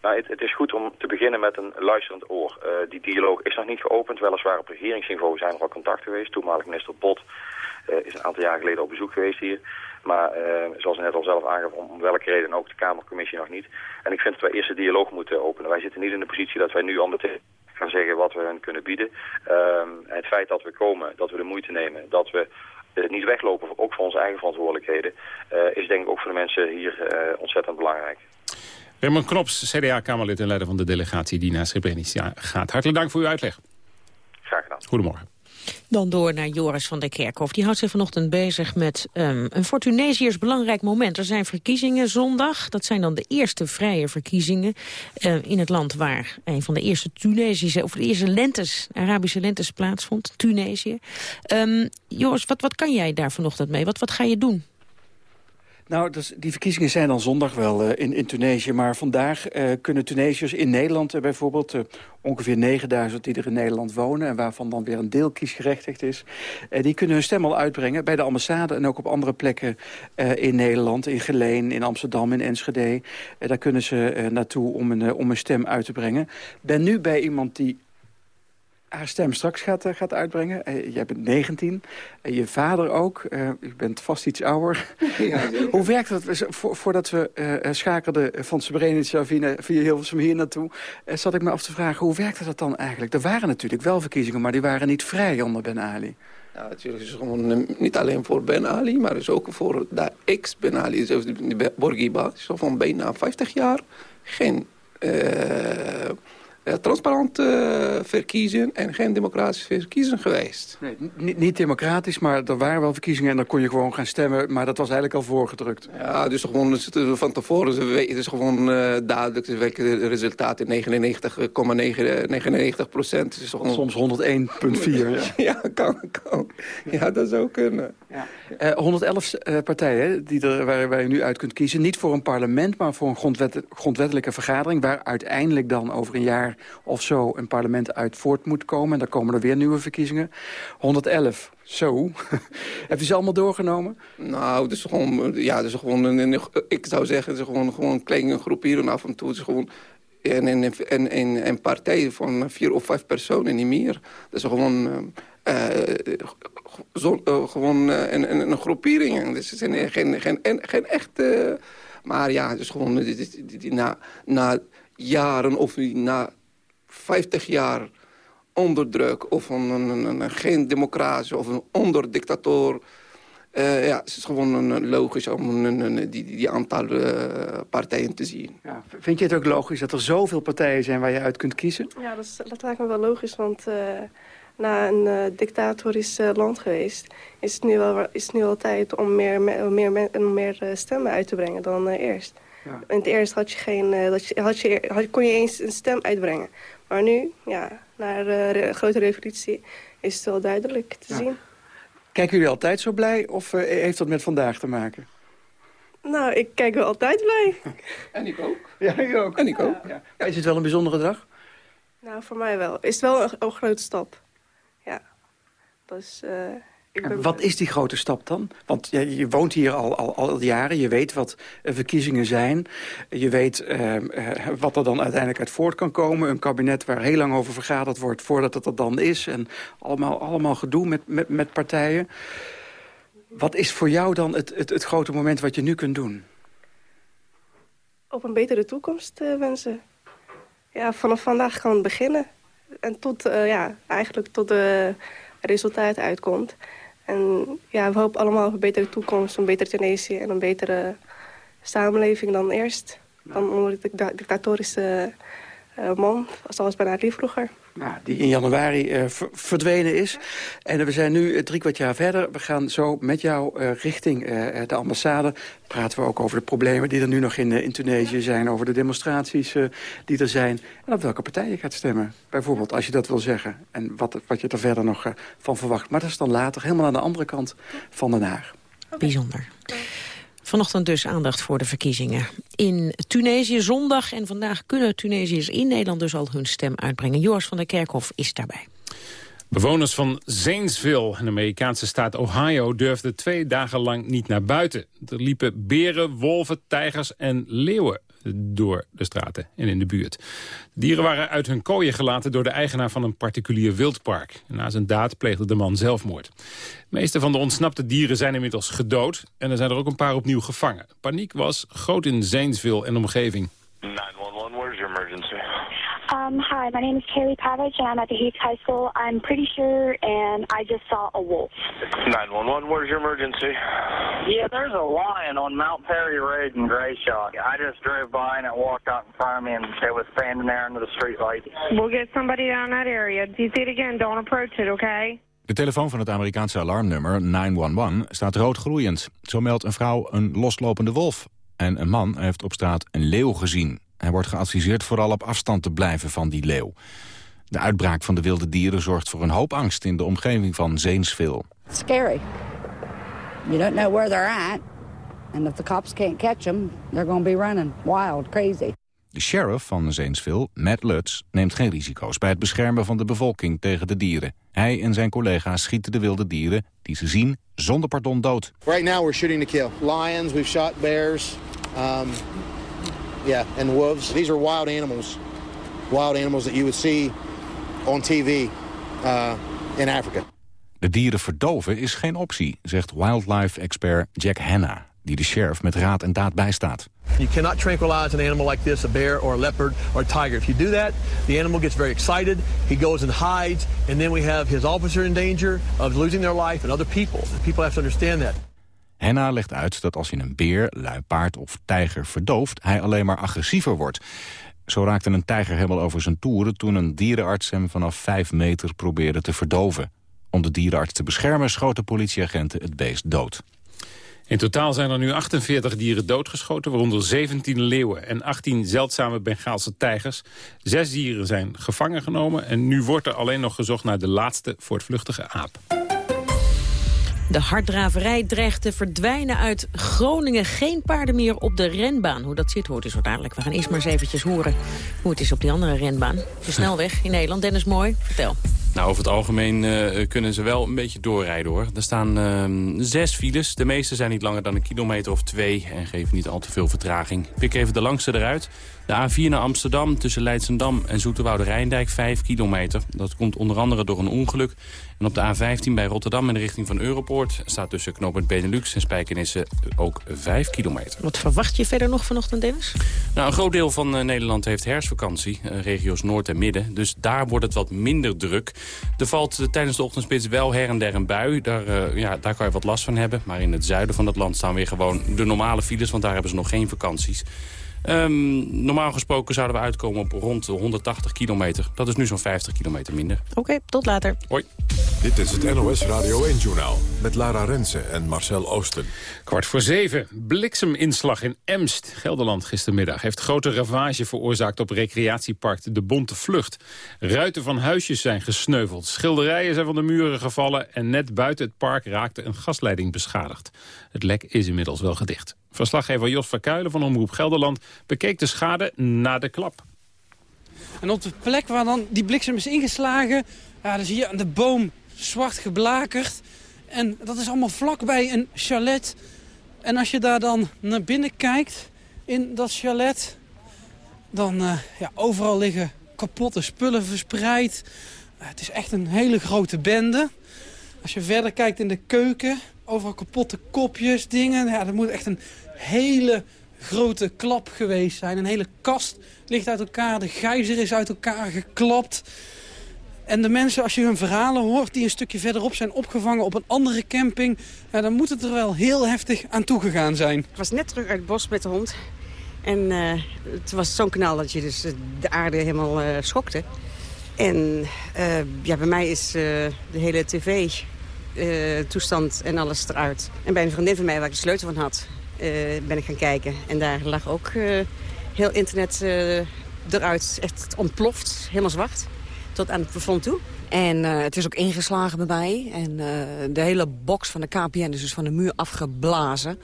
Nou, het, is goed om te beginnen met een luisterend oor. Uh, die dialoog is nog niet geopend. Weliswaar op regeringsniveau zijn er al contact geweest. Toenmalig minister Bot uh, is een aantal jaar geleden op bezoek geweest hier. Maar uh, zoals net al zelf aangaf, om, om, welke reden ook de Kamercommissie nog niet. En ik vind dat wij eerst de dialoog moeten openen. Wij zitten niet in de positie dat wij nu al meteen gaan zeggen wat we hen kunnen bieden. Ehm, het feit dat we komen, dat we de moeite nemen, dat we niet weglopen, ook voor onze eigen verantwoordelijkheden, is denk ik ook voor de mensen hier ontzettend belangrijk. Raymond Knops, CDA-Kamerlid en leider van de delegatie die naar Srebrenica gaat. Hartelijk dank voor uw uitleg. Graag gedaan. Goedemorgen. Dan door naar Joris van der Kerkhof. Die houdt zich vanochtend bezig met um, een voor Tunesiërs belangrijk moment. Er zijn verkiezingen zondag. Dat zijn dan de eerste vrije verkiezingen uh, in het land waar een van de eerste Tunesische, of de eerste lentes, Arabische lentes plaatsvond, Tunesië. Um, Joris, wat, wat kan jij daar vanochtend mee? Wat, wat ga je doen? Nou, dus die verkiezingen zijn dan zondag wel uh, in, Tunesië. Maar vandaag uh, kunnen Tunesiërs in Nederland uh, bijvoorbeeld... ongeveer 9000 die er in Nederland wonen... en waarvan dan weer een deel kiesgerechtigd is... die kunnen hun stem al uitbrengen bij de ambassade... en ook op andere plekken in Nederland. In Geleen, in Amsterdam, in Enschede. daar kunnen ze naartoe om een, om een stem uit te brengen. ben nu bij iemand die haar stem straks gaat, uh, gaat uitbrengen. Uh, jij bent 19, uh, je vader ook. je bent vast iets ouder. Ja, Hoe werkt dat? Vo voordat we schakelden van Srebrenica via, via Hilversum hier naartoe... zat ik me af te vragen, hoe werkte dat dan eigenlijk? Er waren natuurlijk wel verkiezingen, maar die waren niet vrij onder Ben Ali. Ja, natuurlijk is het gewoon niet alleen voor Ben Ali, maar is ook voor de ex-Ben Ali, zoals Bourguiba, zo van bijna 50 jaar, geen transparant uh, verkiezen en geen democratisch verkiezen geweest. Nee, niet, niet, democratisch, maar er waren wel verkiezingen en dan kon je gewoon gaan stemmen. Maar dat was eigenlijk al voorgedrukt. Ja, dus gewoon van tevoren het is gewoon uh, duidelijk. Het resultaat in 99,99 procent. Soms 101,4. ja. ja, kan, kan. Ja, dat zou kunnen. Ja. 111 partijen die er, waar, waar, je nu uit kunt kiezen. Niet voor een parlement, maar voor een grondwet, grondwettelijke vergadering... waar uiteindelijk dan over een jaar of zo een parlement uit voort moet komen. En dan komen er weer nieuwe verkiezingen. 111, zo. Heb je ze allemaal doorgenomen? Nou, het is gewoon, ja, het is gewoon een, ik zou zeggen, is gewoon, gewoon een kleine groepering af en toe. Het gewoon een, een, een, een partij van vier of vijf personen, niet meer. Dat is gewoon... Uh, zo, uh, gewoon een, een, een, groepering. Dus geen, geen, geen, echte... maar ja, het is gewoon die, na, na jaren of na 50 jaar onderdruk of een, een, een, geen democratie of een onderdictator... Uh, ja, het is gewoon logisch om een, die, die aantal uh, partijen te zien. Ja, vind je het ook logisch dat er zoveel partijen zijn waar je uit kunt kiezen? Ja, dat, is, dat lijkt me wel logisch, want uh, na een dictatorisch land geweest... is het nu wel, is het nu wel tijd om meer, meer, meer, meer stemmen uit te brengen dan eerst. Ja. In het eerst had je geen, dat je, had je, had, kon je eens een stem uitbrengen. Maar nu, ja, na de grote revolutie, is het wel duidelijk te ja. zien. Kijken jullie altijd zo blij of uh, heeft dat met vandaag te maken? Nou, ik kijk wel altijd blij. en ik ook. Ja, ik ook. En ik ook. Ja. Ja. Is het wel een bijzondere dag? Nou, voor mij wel. Is het wel een, een grote stap. Ja. Dus, uh, ik ben... Wat is die grote stap dan? Want je woont hier al, al, al jaren, je weet wat uh, verkiezingen zijn. Je weet uh, wat er dan uiteindelijk uit voort kan komen. Een kabinet waar heel lang over vergaderd wordt voordat het er dan is. En allemaal, allemaal gedoe met, met, met partijen. Wat is voor jou dan het, het, het grote moment wat je nu kunt doen? Op een betere toekomst uh, wensen. Ja, vanaf vandaag het beginnen. En tot, uh, ja, eigenlijk tot de resultaat uitkomt. En ja, we hopen allemaal op een betere toekomst, een betere Tunesië en een betere samenleving dan eerst. Dan onder de dictatorische uh, man, zoals Ben Ali vroeger. Nou, die in januari uh, verdwenen is. En we zijn nu drie kwart jaar verder. We gaan zo met jou uh, richting de ambassade. Praten we ook over de problemen die er nu nog in, in Tunesië zijn. Over de demonstraties die er zijn. En op welke partij je gaat stemmen. Bijvoorbeeld, als je dat wil zeggen. En wat, wat je er verder nog van verwacht. Maar dat is dan later helemaal aan de andere kant van Den Haag. Bijzonder. Vanochtend dus aandacht voor de verkiezingen. In Tunesië zondag en vandaag kunnen Tunesiërs in Nederland dus al hun stem uitbrengen. Joris van der Kerkhof is daarbij. Bewoners van Zanesville, een Amerikaanse staat Ohio, durfden twee dagen lang niet naar buiten. Er liepen beren, wolven, tijgers en leeuwen door de straten en in de buurt. Dieren waren uit hun kooien gelaten door de eigenaar van een particulier wildpark. Na zijn daad pleegde de man zelfmoord. De meeste van de ontsnapte dieren zijn inmiddels gedood en er zijn er ook een paar opnieuw gevangen. Paniek was groot in Zanesville en omgeving. 911, where's your emergency? Um, hi, my name is Kaylee Pavage, and I'm at the Heath High School. I'm pretty sure, and I just saw a wolf. 911, where's your emergency? Yeah, there's a lion on Mount Perry Road in Gray Shot. I just drove by and it walked out in front of me, and it was standing there under the street light. We'll get somebody down that area. If you see it again, don't approach it, okay? De telefoon van het Amerikaanse alarmnummer 911 staat roodgloeiend. Zo meldt een vrouw een loslopende wolf. En een man heeft op straat een leeuw gezien. Hij wordt geadviseerd vooral op afstand te blijven van die leeuw. De uitbraak van de wilde dieren zorgt voor een hoop angst in de omgeving van Zanesville. Scary. You don't know where they're at. And if the cops can't catch them, they're going to be running wild, crazy. De sheriff van Zanesville, Matt Lutz, neemt geen risico's bij het beschermen van de bevolking tegen de dieren. Hij en zijn collega's schieten de wilde dieren die ze zien zonder pardon dood. Right now we're shooting to kill. Lions, we've shot bears. Um, yeah, and wolves. These are wild animals. Wild animals that you would see on TV uh, in Africa. De dieren verdoven is geen optie, zegt wildlife-expert Jack Hanna, die de sheriff met raad en daad bijstaat. You cannot tranquilize an animal like this, a bear or a leopard or a tiger. If you do that, the animal gets very excited, he goes and hides, and then we have his officer in danger of losing their life and other people. People have to understand that. Henna legt uit dat als je een beer, luipaard of tijger verdooft... hij alleen maar agressiever wordt. Zo raakte een tijger helemaal over zijn toeren... toen een dierenarts hem vanaf 5 meter probeerde te verdoven. Om de dierenarts te beschermen schoten politieagenten het beest dood. In totaal zijn er nu 48 dieren doodgeschoten, waaronder 17 leeuwen en 18 zeldzame Bengaalse tijgers. Zes dieren zijn gevangen genomen en nu wordt er alleen nog gezocht naar de laatste voortvluchtige aap. De harddraverij dreigt te verdwijnen uit Groningen. Geen paarden meer op de renbaan. Hoe dat zit hoort u zo. We gaan eerst maar eens eventjes horen hoe het is op die andere renbaan. De snelweg in Nederland. Dennis Mooi, vertel. Nou, over het algemeen uh, kunnen ze wel een beetje doorrijden hoor. Er staan uh, zes files. De meeste zijn niet langer dan een kilometer of twee en geven niet al te veel vertraging. Pik even de langste eruit. De A4 naar Amsterdam tussen Leidsendam en Zoeterwoude Rijndijk 5 kilometer. Dat komt onder andere door een ongeluk. En op de A15 bij Rotterdam in de richting van Europoort... staat tussen knooppunt Benelux en Spijkenisse ook 5 kilometer. Wat verwacht je verder nog vanochtend, Dennis? Nou, een groot deel van uh, Nederland heeft herfstvakantie. Uh, regio's Noord en Midden. Dus daar wordt het wat minder druk. Er valt uh, tijdens de ochtendspits wel her en der een bui. Daar, ja, daar kan je wat last van hebben. Maar in het zuiden van het land staan weer gewoon de normale files... want daar hebben ze nog geen vakanties. Um, normaal gesproken zouden we uitkomen op rond 180 kilometer. Dat is nu zo'n 50 kilometer minder. Oké, okay, tot later. Hoi. Dit is het NOS Radio 1-journaal met Lara Rensen en Marcel Oosten. Kwart voor zeven. Blikseminslag in Emst, Gelderland gistermiddag... heeft grote ravage veroorzaakt op recreatiepark De Bonte Vlucht. Ruiten van huisjes zijn gesneuveld. Schilderijen zijn van de muren gevallen... en net buiten het park raakte een gasleiding beschadigd. Het lek is inmiddels wel gedicht. Verslaggever Jos Verkuilen van Omroep Gelderland bekeek de schade na de klap. En op de plek waar dan die bliksem is ingeslagen, ja, dan zie je de boom zwart geblakerd. En dat is allemaal vlakbij een chalet. En als je daar dan naar binnen kijkt in dat chalet, dan uh, ja, overal liggen kapotte spullen verspreid. Uh, het is echt een hele grote bende. Als je verder kijkt in de keuken, overal kapotte kopjes, dingen. Ja, dat moet echt een hele grote klap geweest zijn. Een hele kast ligt uit elkaar, de gijzer is uit elkaar geklapt. En de mensen, als je hun verhalen hoort, die een stukje verderop zijn opgevangen op een andere camping... Dan moet het er wel heel heftig aan toegegaan zijn. Ik was net terug uit het bos met de hond. En uh, het was zo'n kanaal dat je dus de aarde helemaal uh, schokte. En ja, bij mij is de hele tv-toestand en alles eruit. En bij een vriendin van mij, waar ik de sleutel van had, ben ik gaan kijken. En daar lag ook heel internet eruit. Echt ontploft, helemaal zwart tot aan het plafond toe. En het is ook ingeslagen bij mij. En de hele box van de KPN is dus van de muur afgeblazen.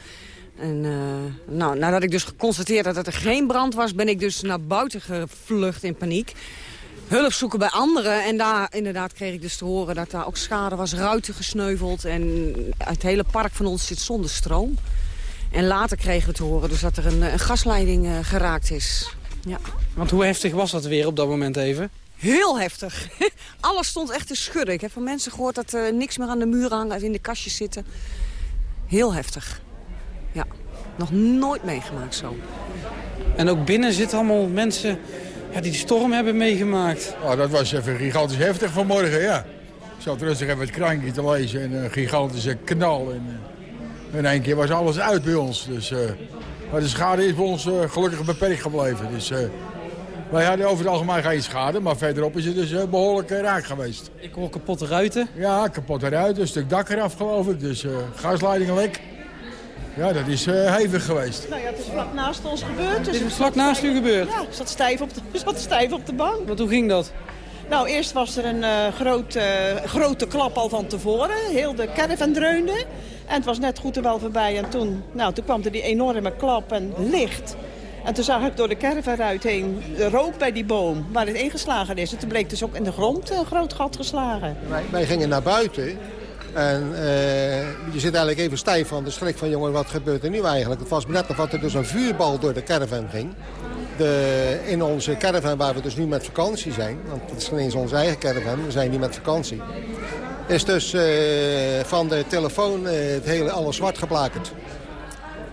En nou, nadat ik dus geconstateerd had dat er geen brand was... ben ik dus naar buiten gevlucht in paniek. Hulp zoeken bij anderen. En daar inderdaad kreeg ik dus te horen dat daar ook schade was. Ruiten gesneuveld. En het hele park van ons zit zonder stroom. En later kregen we te horen dus dat er een, een gasleiding geraakt is. Ja. Want hoe heftig was dat weer op dat moment even? Heel heftig. Alles stond echt te schudden. Ik heb van mensen gehoord dat er niks meer aan de muur hangt, in de kastjes zitten. Heel heftig. Ja, nog nooit meegemaakt zo. En ook binnen zitten allemaal mensen ja, die storm hebben meegemaakt. Oh, dat was even gigantisch heftig vanmorgen, ja. Ik zat rustig even het krantje te lezen en een gigantische knal. En uh, in één keer was alles uit bij ons. Dus, uh, maar de schade is bij ons uh, gelukkig beperkt gebleven. Dus wij hadden over het algemeen geen schade, maar verderop is het dus behoorlijk raak geweest. Ik hoor kapotte ruiten. Ja, kapotte ruiten, een stuk dak eraf geloof ik, dus uh, gasleiding lek. Ja, dat is uh, hevig geweest. Nou ja, het is vlak naast ons gebeurd. Dus het is vlak naast u gebeurd? Ja, ik zat stijf op de, zat stijf op de bank. Want hoe ging dat? Nou, eerst was er een uh, groot, grote klap al van tevoren. Heel de caravan dreunde. En het was net goed er wel voorbij. En toen, nou, toen kwam er die enorme klap en licht. En toen zag ik door de caravanruit heen rook bij die boom waar het ingeslagen is. En toen bleek dus ook in de grond een groot gat geslagen. Wij, wij gingen naar buiten en uh, je zit eigenlijk even stijf van de schrik van jongen, wat gebeurt er nu eigenlijk? Het was net of er dus een vuurbal door de caravan ging. De, in onze caravan waar we dus nu met vakantie zijn, want het is geen eens onze eigen caravan, we zijn nu met vakantie. Is dus uh, van de telefoon uh, het hele alles zwart geblakerd.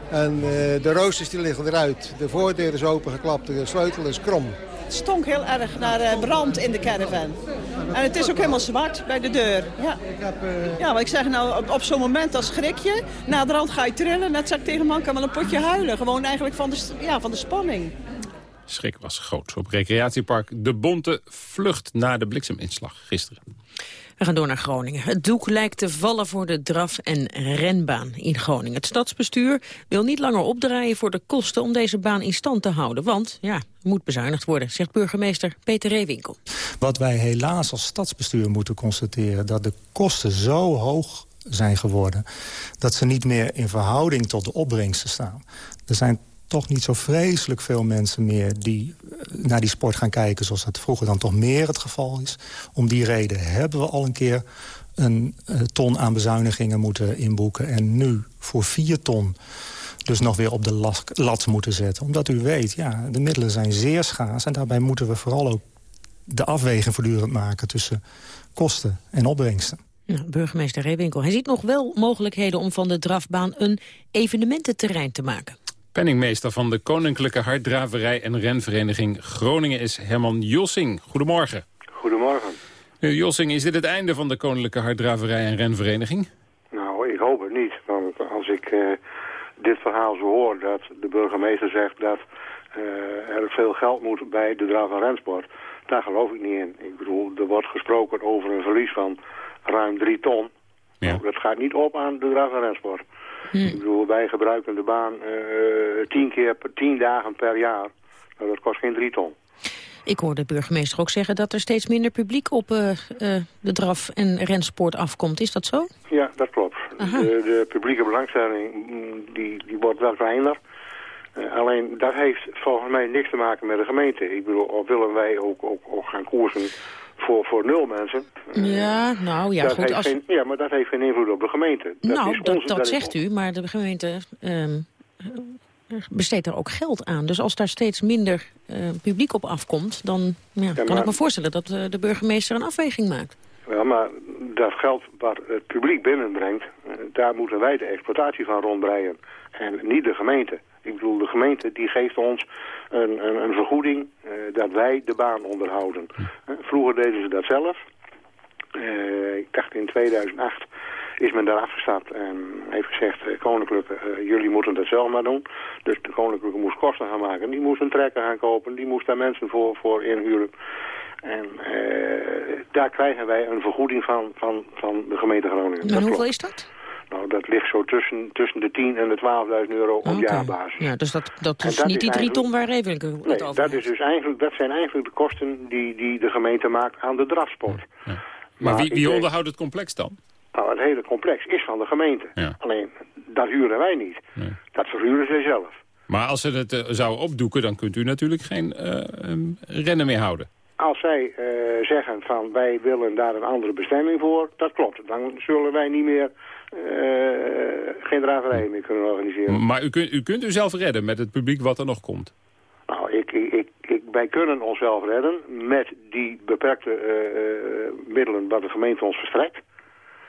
En de roosters die liggen eruit. De voordeur is opengeklapt, de sleutel is krom. Stonk heel erg naar uh, brand in de caravan. En het is ook helemaal zwart bij de deur. Ja, ja ik zeg nou, op, zo'n moment als schrik je. Na de rand ga je trillen. Net zeg ik tegen man, kan wel een potje huilen. Gewoon eigenlijk van de, ja, van de spanning. schrik was groot. Op recreatiepark De Bonte vlucht na de blikseminslag gisteren. We gaan door naar Groningen. Het doek lijkt te vallen voor de draf- en renbaan in Groningen. Het stadsbestuur wil niet langer opdraaien voor de kosten om deze baan in stand te houden. Want, ja, moet bezuinigd worden, zegt burgemeester Peter Reewinkel. Wat wij helaas als stadsbestuur moeten constateren... dat de kosten zo hoog zijn geworden... dat ze niet meer in verhouding tot de opbrengsten staan. Er zijn toch niet zo vreselijk veel mensen meer... die eh, naar die sport gaan kijken zoals dat vroeger dan toch meer het geval is. Om die reden hebben we al een keer een uh, ton aan bezuinigingen moeten inboeken. En nu voor vier ton dus nog weer op de lat, moeten zetten. Omdat u weet, ja, de middelen zijn zeer schaars... en daarbij moeten we vooral ook de afweging voortdurend maken... tussen kosten en opbrengsten. Burgemeester Reewinkel. Hij ziet nog wel mogelijkheden om van de drafbaan een evenemententerrein te maken. Penningmeester van de Koninklijke Harddraverij en Renvereniging Groningen is Herman Jossing. Goedemorgen. Goedemorgen. Meneer Jossing, is dit het einde van de Koninklijke Harddraverij en Renvereniging? Nou, ik hoop het niet. Want als ik uh, dit verhaal zo hoor, dat de burgemeester zegt dat uh, er veel geld moet bij de draf- en rensport, daar geloof ik niet in. Ik bedoel, er wordt gesproken over een verlies van ruim drie ton. Ja. Nou, dat gaat niet op aan de en rensport. Hm. Ik bedoel, wij gebruiken de baan uh, tien keer, tien dagen per jaar. Nou, dat kost geen drie ton. Ik hoorde de burgemeester ook zeggen dat er steeds minder publiek op uh, uh, de draf- en rensport afkomt. Is dat zo? Ja, dat klopt. De, de, publieke belangstelling die, die wordt wel kleiner. Uh, alleen dat heeft volgens mij niks te maken met de gemeente. Ik bedoel, of willen wij ook, ook, ook gaan koersen voor, voor nul mensen. Ja, nou ja, dat goed. Heeft Als... geen, ja, maar dat heeft geen invloed op de gemeente. Dat nou, is dat, onze, dat, dat zegt u, maar de gemeente um, besteedt er ook geld aan. Dus als daar steeds minder uh, publiek op afkomt... dan ja, ja, kan maar, ik me voorstellen dat uh, de burgemeester een afweging maakt. Ja, maar dat geld wat het publiek binnenbrengt... daar moeten wij de exploitatie van rondbreien. En niet de gemeente. Ik bedoel, de gemeente die geeft ons een, een, een vergoeding uh, dat wij de baan onderhouden. Uh, vroeger deden ze dat zelf. Uh, ik dacht in 2008 is men daar afgestapt en heeft gezegd... koninklijke, jullie moeten dat zelf maar doen. Dus de koninklijke moest kosten gaan maken. Die moest een trekker gaan kopen. Die moest daar mensen voor, voor inhuren. En daar krijgen wij een vergoeding van, van, van de gemeente Groningen. En hoeveel klopt. is dat? Nou, dat ligt zo tussen, tussen de 10 en de 12.000 euro op okay. jaarbasis. Ja, dus dat, dat is dat niet is die drie ton waar Revenke het nee, over dat, is dus eigenlijk, dat zijn eigenlijk de kosten die, die de gemeente maakt aan de drafsport. Ja. Maar, maar, wie, wie onderhoudt het complex dan? Nou, het hele complex is van de gemeente. Ja. Alleen, dat huren wij niet. Nee. Dat verhuren zij zelf. Maar als ze het uh, zouden opdoeken, dan kunt u natuurlijk geen uh, um, rennen meer houden. Als zij uh, zeggen van wij willen daar een andere bestemming voor, dat klopt. Dan zullen wij niet meer uh, geen draverij meer kunnen organiseren. Maar u kunt, u kunt u zelf redden met het publiek wat er nog komt? Nou, ik, ik, ik, wij kunnen onszelf redden met die beperkte uh, middelen wat de gemeente ons verstrekt.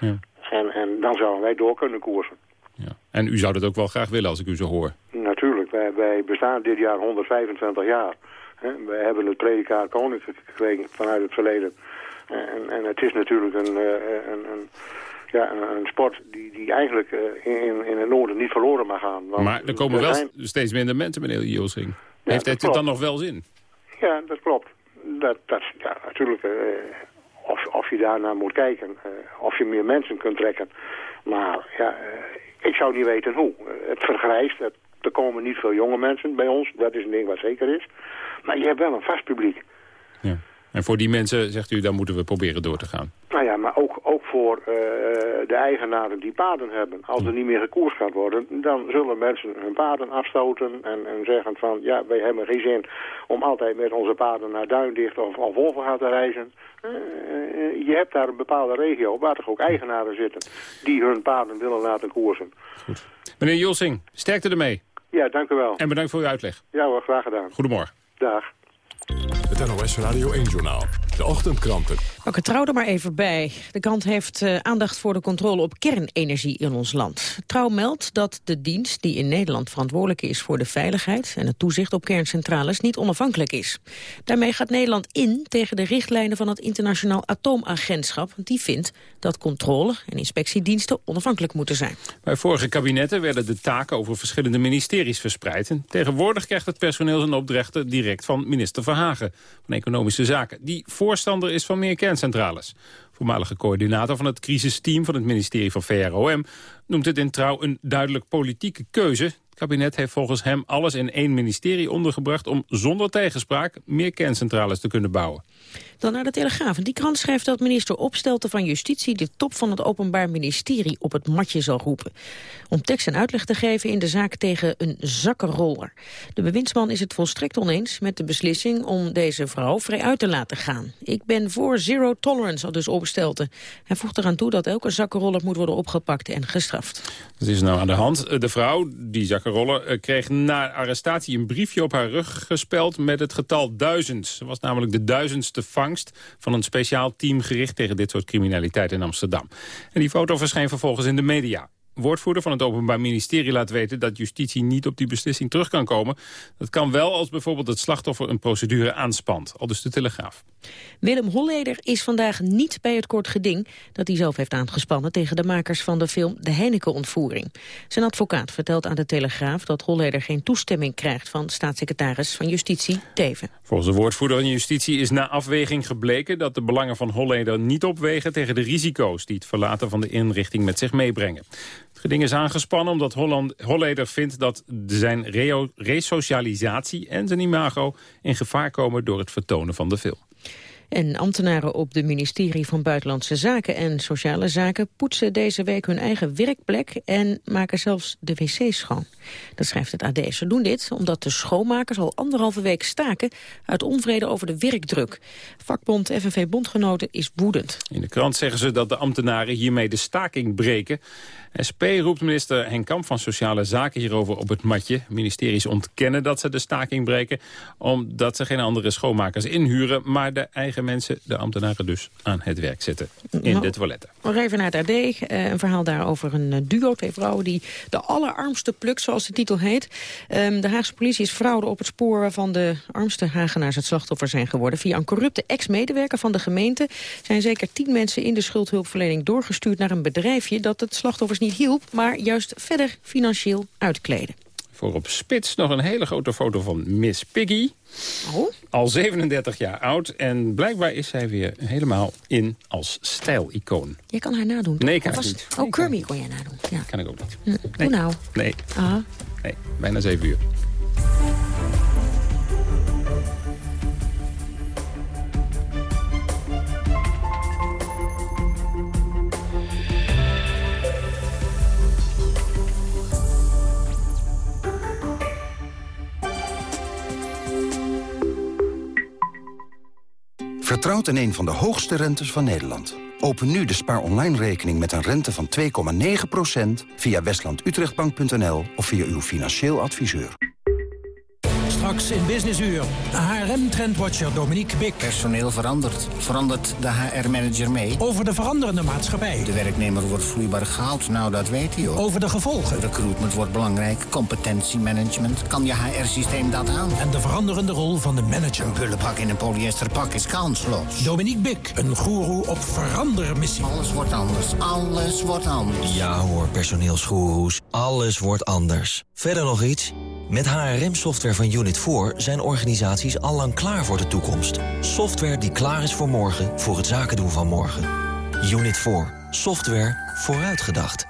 Ja. En, en dan zouden wij door kunnen koersen. Ja. En u zou dat ook wel graag willen als ik u zo hoor? Natuurlijk. Wij, wij bestaan dit jaar 125 jaar. We hebben het predicaat koninklijk gekregen vanuit het verleden. En, en het is natuurlijk een, een, een ja, een, sport die, die eigenlijk uh, in, in het noorden niet verloren mag gaan. Want maar er komen er wel zijn... steeds minder mensen, meneer Joosing. Ja, Heeft het dan nog wel zin? Ja, dat klopt. Dat, dat, ja, natuurlijk, uh, of, of je daarnaar moet kijken. Uh, of je meer mensen kunt trekken. Maar ja, ik zou niet weten hoe. het vergrijst. Het, er komen niet veel jonge mensen bij ons. Dat is een ding wat zeker is. Maar je hebt wel een vast publiek. Ja. En voor die mensen, zegt u, daar moeten we proberen door te gaan. Nou ja, maar ook, ook voor uh, de eigenaren die paden hebben. Als er niet meer gekoerst gaat worden, dan zullen mensen hun paden afstoten en, en zeggen van... ja, wij hebben geen zin om altijd met onze paden naar Duindicht of, of Wolven te reizen. Uh, je hebt daar een bepaalde regio waar toch ook eigenaren zitten... die hun paden willen laten koersen. Goed. Meneer Jolsing, sterkte ermee. Ja, dank u wel. En bedankt voor uw uitleg. Ja hoor, graag gedaan. Goedemorgen. Dag. Het NOS Radio 1-journaal. De ochtendkranten. Pak het trouw er maar even bij. De krant heeft uh, aandacht voor de controle op kernenergie in ons land. Trouw meldt dat de dienst die in Nederland verantwoordelijk is voor de veiligheid en het toezicht op kerncentrales niet onafhankelijk is. Daarmee gaat Nederland in tegen de richtlijnen van het Internationaal Atoomagentschap. Die vindt dat controle en inspectiediensten onafhankelijk moeten zijn. Bij vorige kabinetten werden de taken over verschillende ministeries verspreid. En tegenwoordig krijgt het personeel zijn opdrachten direct van minister Verhagen van Economische Zaken. Die voorstander is van meer kerncentrales. Voormalige coördinator van het crisisteam van het ministerie van VROM... noemt het in trouw een duidelijk politieke keuze. Het kabinet heeft volgens hem alles in één ministerie ondergebracht... om zonder tegenspraak meer kerncentrales te kunnen bouwen. Dan naar de Telegraaf. Die krant schrijft dat minister Opstelten van Justitie... de top van het Openbaar Ministerie op het matje zal roepen. Om tekst en uitleg te geven in de zaak tegen een zakkenroller. De bewindsman is het volstrekt oneens met de beslissing... om deze vrouw vrij uit te laten gaan. Ik ben voor zero tolerance, al dus Opstelten. Hij voegt eraan toe dat elke zakkenroller moet worden opgepakt en gestraft. Dat is nou aan de hand. De vrouw, die zakkenroller, eh, kreeg na arrestatie een briefje op haar rug gespeld... met het getal duizend. Ze was namelijk de duizendste vangst van een speciaal team gericht tegen dit soort criminaliteit in Amsterdam. En die foto verscheen vervolgens in de media woordvoerder van het Openbaar Ministerie laat weten dat justitie niet op die beslissing terug kan komen. Dat kan wel als bijvoorbeeld het slachtoffer een procedure aanspant, al dus de Telegraaf. Willem Holleder is vandaag niet bij het kort geding dat hij zelf heeft aangespannen tegen de makers van de film De Heineken-ontvoering. Zijn advocaat vertelt aan de Telegraaf dat Holleder geen toestemming krijgt van staatssecretaris van Justitie Teven. Volgens de woordvoerder van Justitie is na afweging gebleken dat de belangen van Holleder niet opwegen tegen de risico's die het verlaten van de inrichting met zich meebrengen. Het geding is aangespannen omdat Holland, Holleder vindt dat zijn resocialisatie en zijn imago in gevaar komen door het vertonen van de film. En ambtenaren op de ministerie van Buitenlandse Zaken en Sociale Zaken poetsen deze week hun eigen werkplek en maken zelfs de wc's schoon. Dat schrijft het AD. Ze doen dit omdat de schoonmakers al anderhalve week staken uit onvrede over de werkdruk. Vakbond FNV Bondgenoten is woedend. In de krant zeggen ze dat de ambtenaren hiermee de staking breken. SP roept minister Henk Kamp van Sociale Zaken hierover op het matje. Ministeries ontkennen dat ze de staking breken... omdat ze geen andere schoonmakers inhuren... maar de eigen mensen, de ambtenaren dus, aan het werk zetten in nou, de toiletten. Nog even naar het AD. Eh, een verhaal daar over een eh, duo, twee vrouwen... die de allerarmste pluk, zoals de titel heet. Ehm, de Haagse politie is fraude op het spoor... waarvan de armste Hagenaars het slachtoffer zijn geworden. Via een corrupte ex-medewerker van de gemeente... zijn zeker tien mensen in de schuldhulpverlening doorgestuurd... naar een bedrijfje dat het slachtoffers niet hielp... maar juist verder financieel uitkleden. Voor op spits nog een hele grote foto van Miss Piggy. Oh. Al 37 jaar oud en blijkbaar is zij weer helemaal in als stijlicoon. Je kan haar nadoen. Nee, ik kan het niet. Oh, Kermie kon jij nadoen. Ja. Kan ik ook niet. Hm. Nee. Hoe nou? Nee. Aha. Nee, bijna 7 uur. Vertrouwt in een van de hoogste rentes van Nederland. Open nu de spaar online rekening met een rente van 2,9% via westlandutrechtbank.nl of via uw financieel adviseur. Straks in Businessuur. HRM-trendwatcher Dominique Bik. Personeel verandert. Verandert de HR-manager mee? Over de veranderende maatschappij. De werknemer wordt vloeibaar goud, nou dat weet hij hoor. Over de gevolgen. Recruitment wordt belangrijk. Competentiemanagement. Kan je HR-systeem dat aan? En de veranderende rol van de manager. Een pullenpak in een polyesterpak is kansloos. Dominique Bik, een goeroe op verandermissie. Alles wordt anders. Alles wordt anders. Ja hoor, personeelsgoeroes. Alles wordt anders. Verder nog iets? Met HRM-software van Unit 4 zijn organisaties allang klaar voor de toekomst. Software die klaar is voor morgen, voor het zaken doen van morgen. Unit 4. Software vooruitgedacht.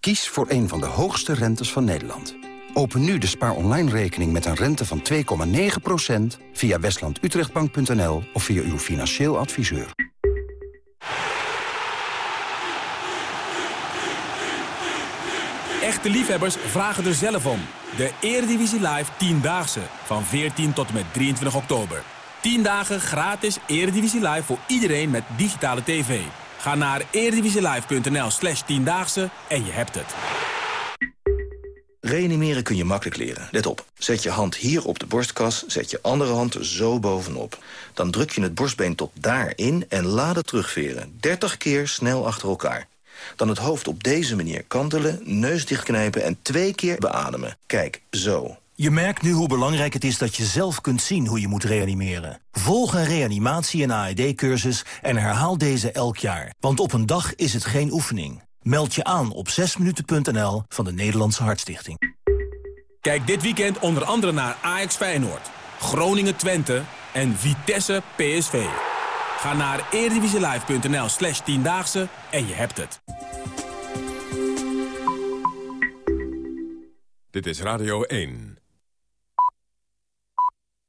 Kies voor een van de hoogste rentes van Nederland. Open nu de spaar online rekening met een rente van 2,9% via westlandutrechtbank.nl of via uw financieel adviseur. Echte liefhebbers vragen er zelf om. De Eredivisie Live 10-daagse van 14 tot en met 23 oktober. 10 dagen gratis Eredivisie Live voor iedereen met digitale tv. Ga naar eredivisielive.nl slash 10 en je hebt het. Reanimeren kun je makkelijk leren. Let op. Zet je hand hier op de borstkas, zet je andere hand zo bovenop. Dan druk je het borstbeen tot daarin en laat het terugveren. 30 keer snel achter elkaar. Dan het hoofd op deze manier kantelen, neus dichtknijpen en twee keer beademen. Kijk, zo. Je merkt nu hoe belangrijk het is dat je zelf kunt zien hoe je moet reanimeren. Volg een reanimatie- en AED-cursus en herhaal deze elk jaar. Want op een dag is het geen oefening. Meld je aan op 6minuten.nl van de Nederlandse Hartstichting. Kijk dit weekend onder andere naar Ajax Feyenoord, Groningen Twente en Vitesse PSV. Ga naar eredivisielive.nl slash tiendaagse en je hebt het. Dit is Radio 1.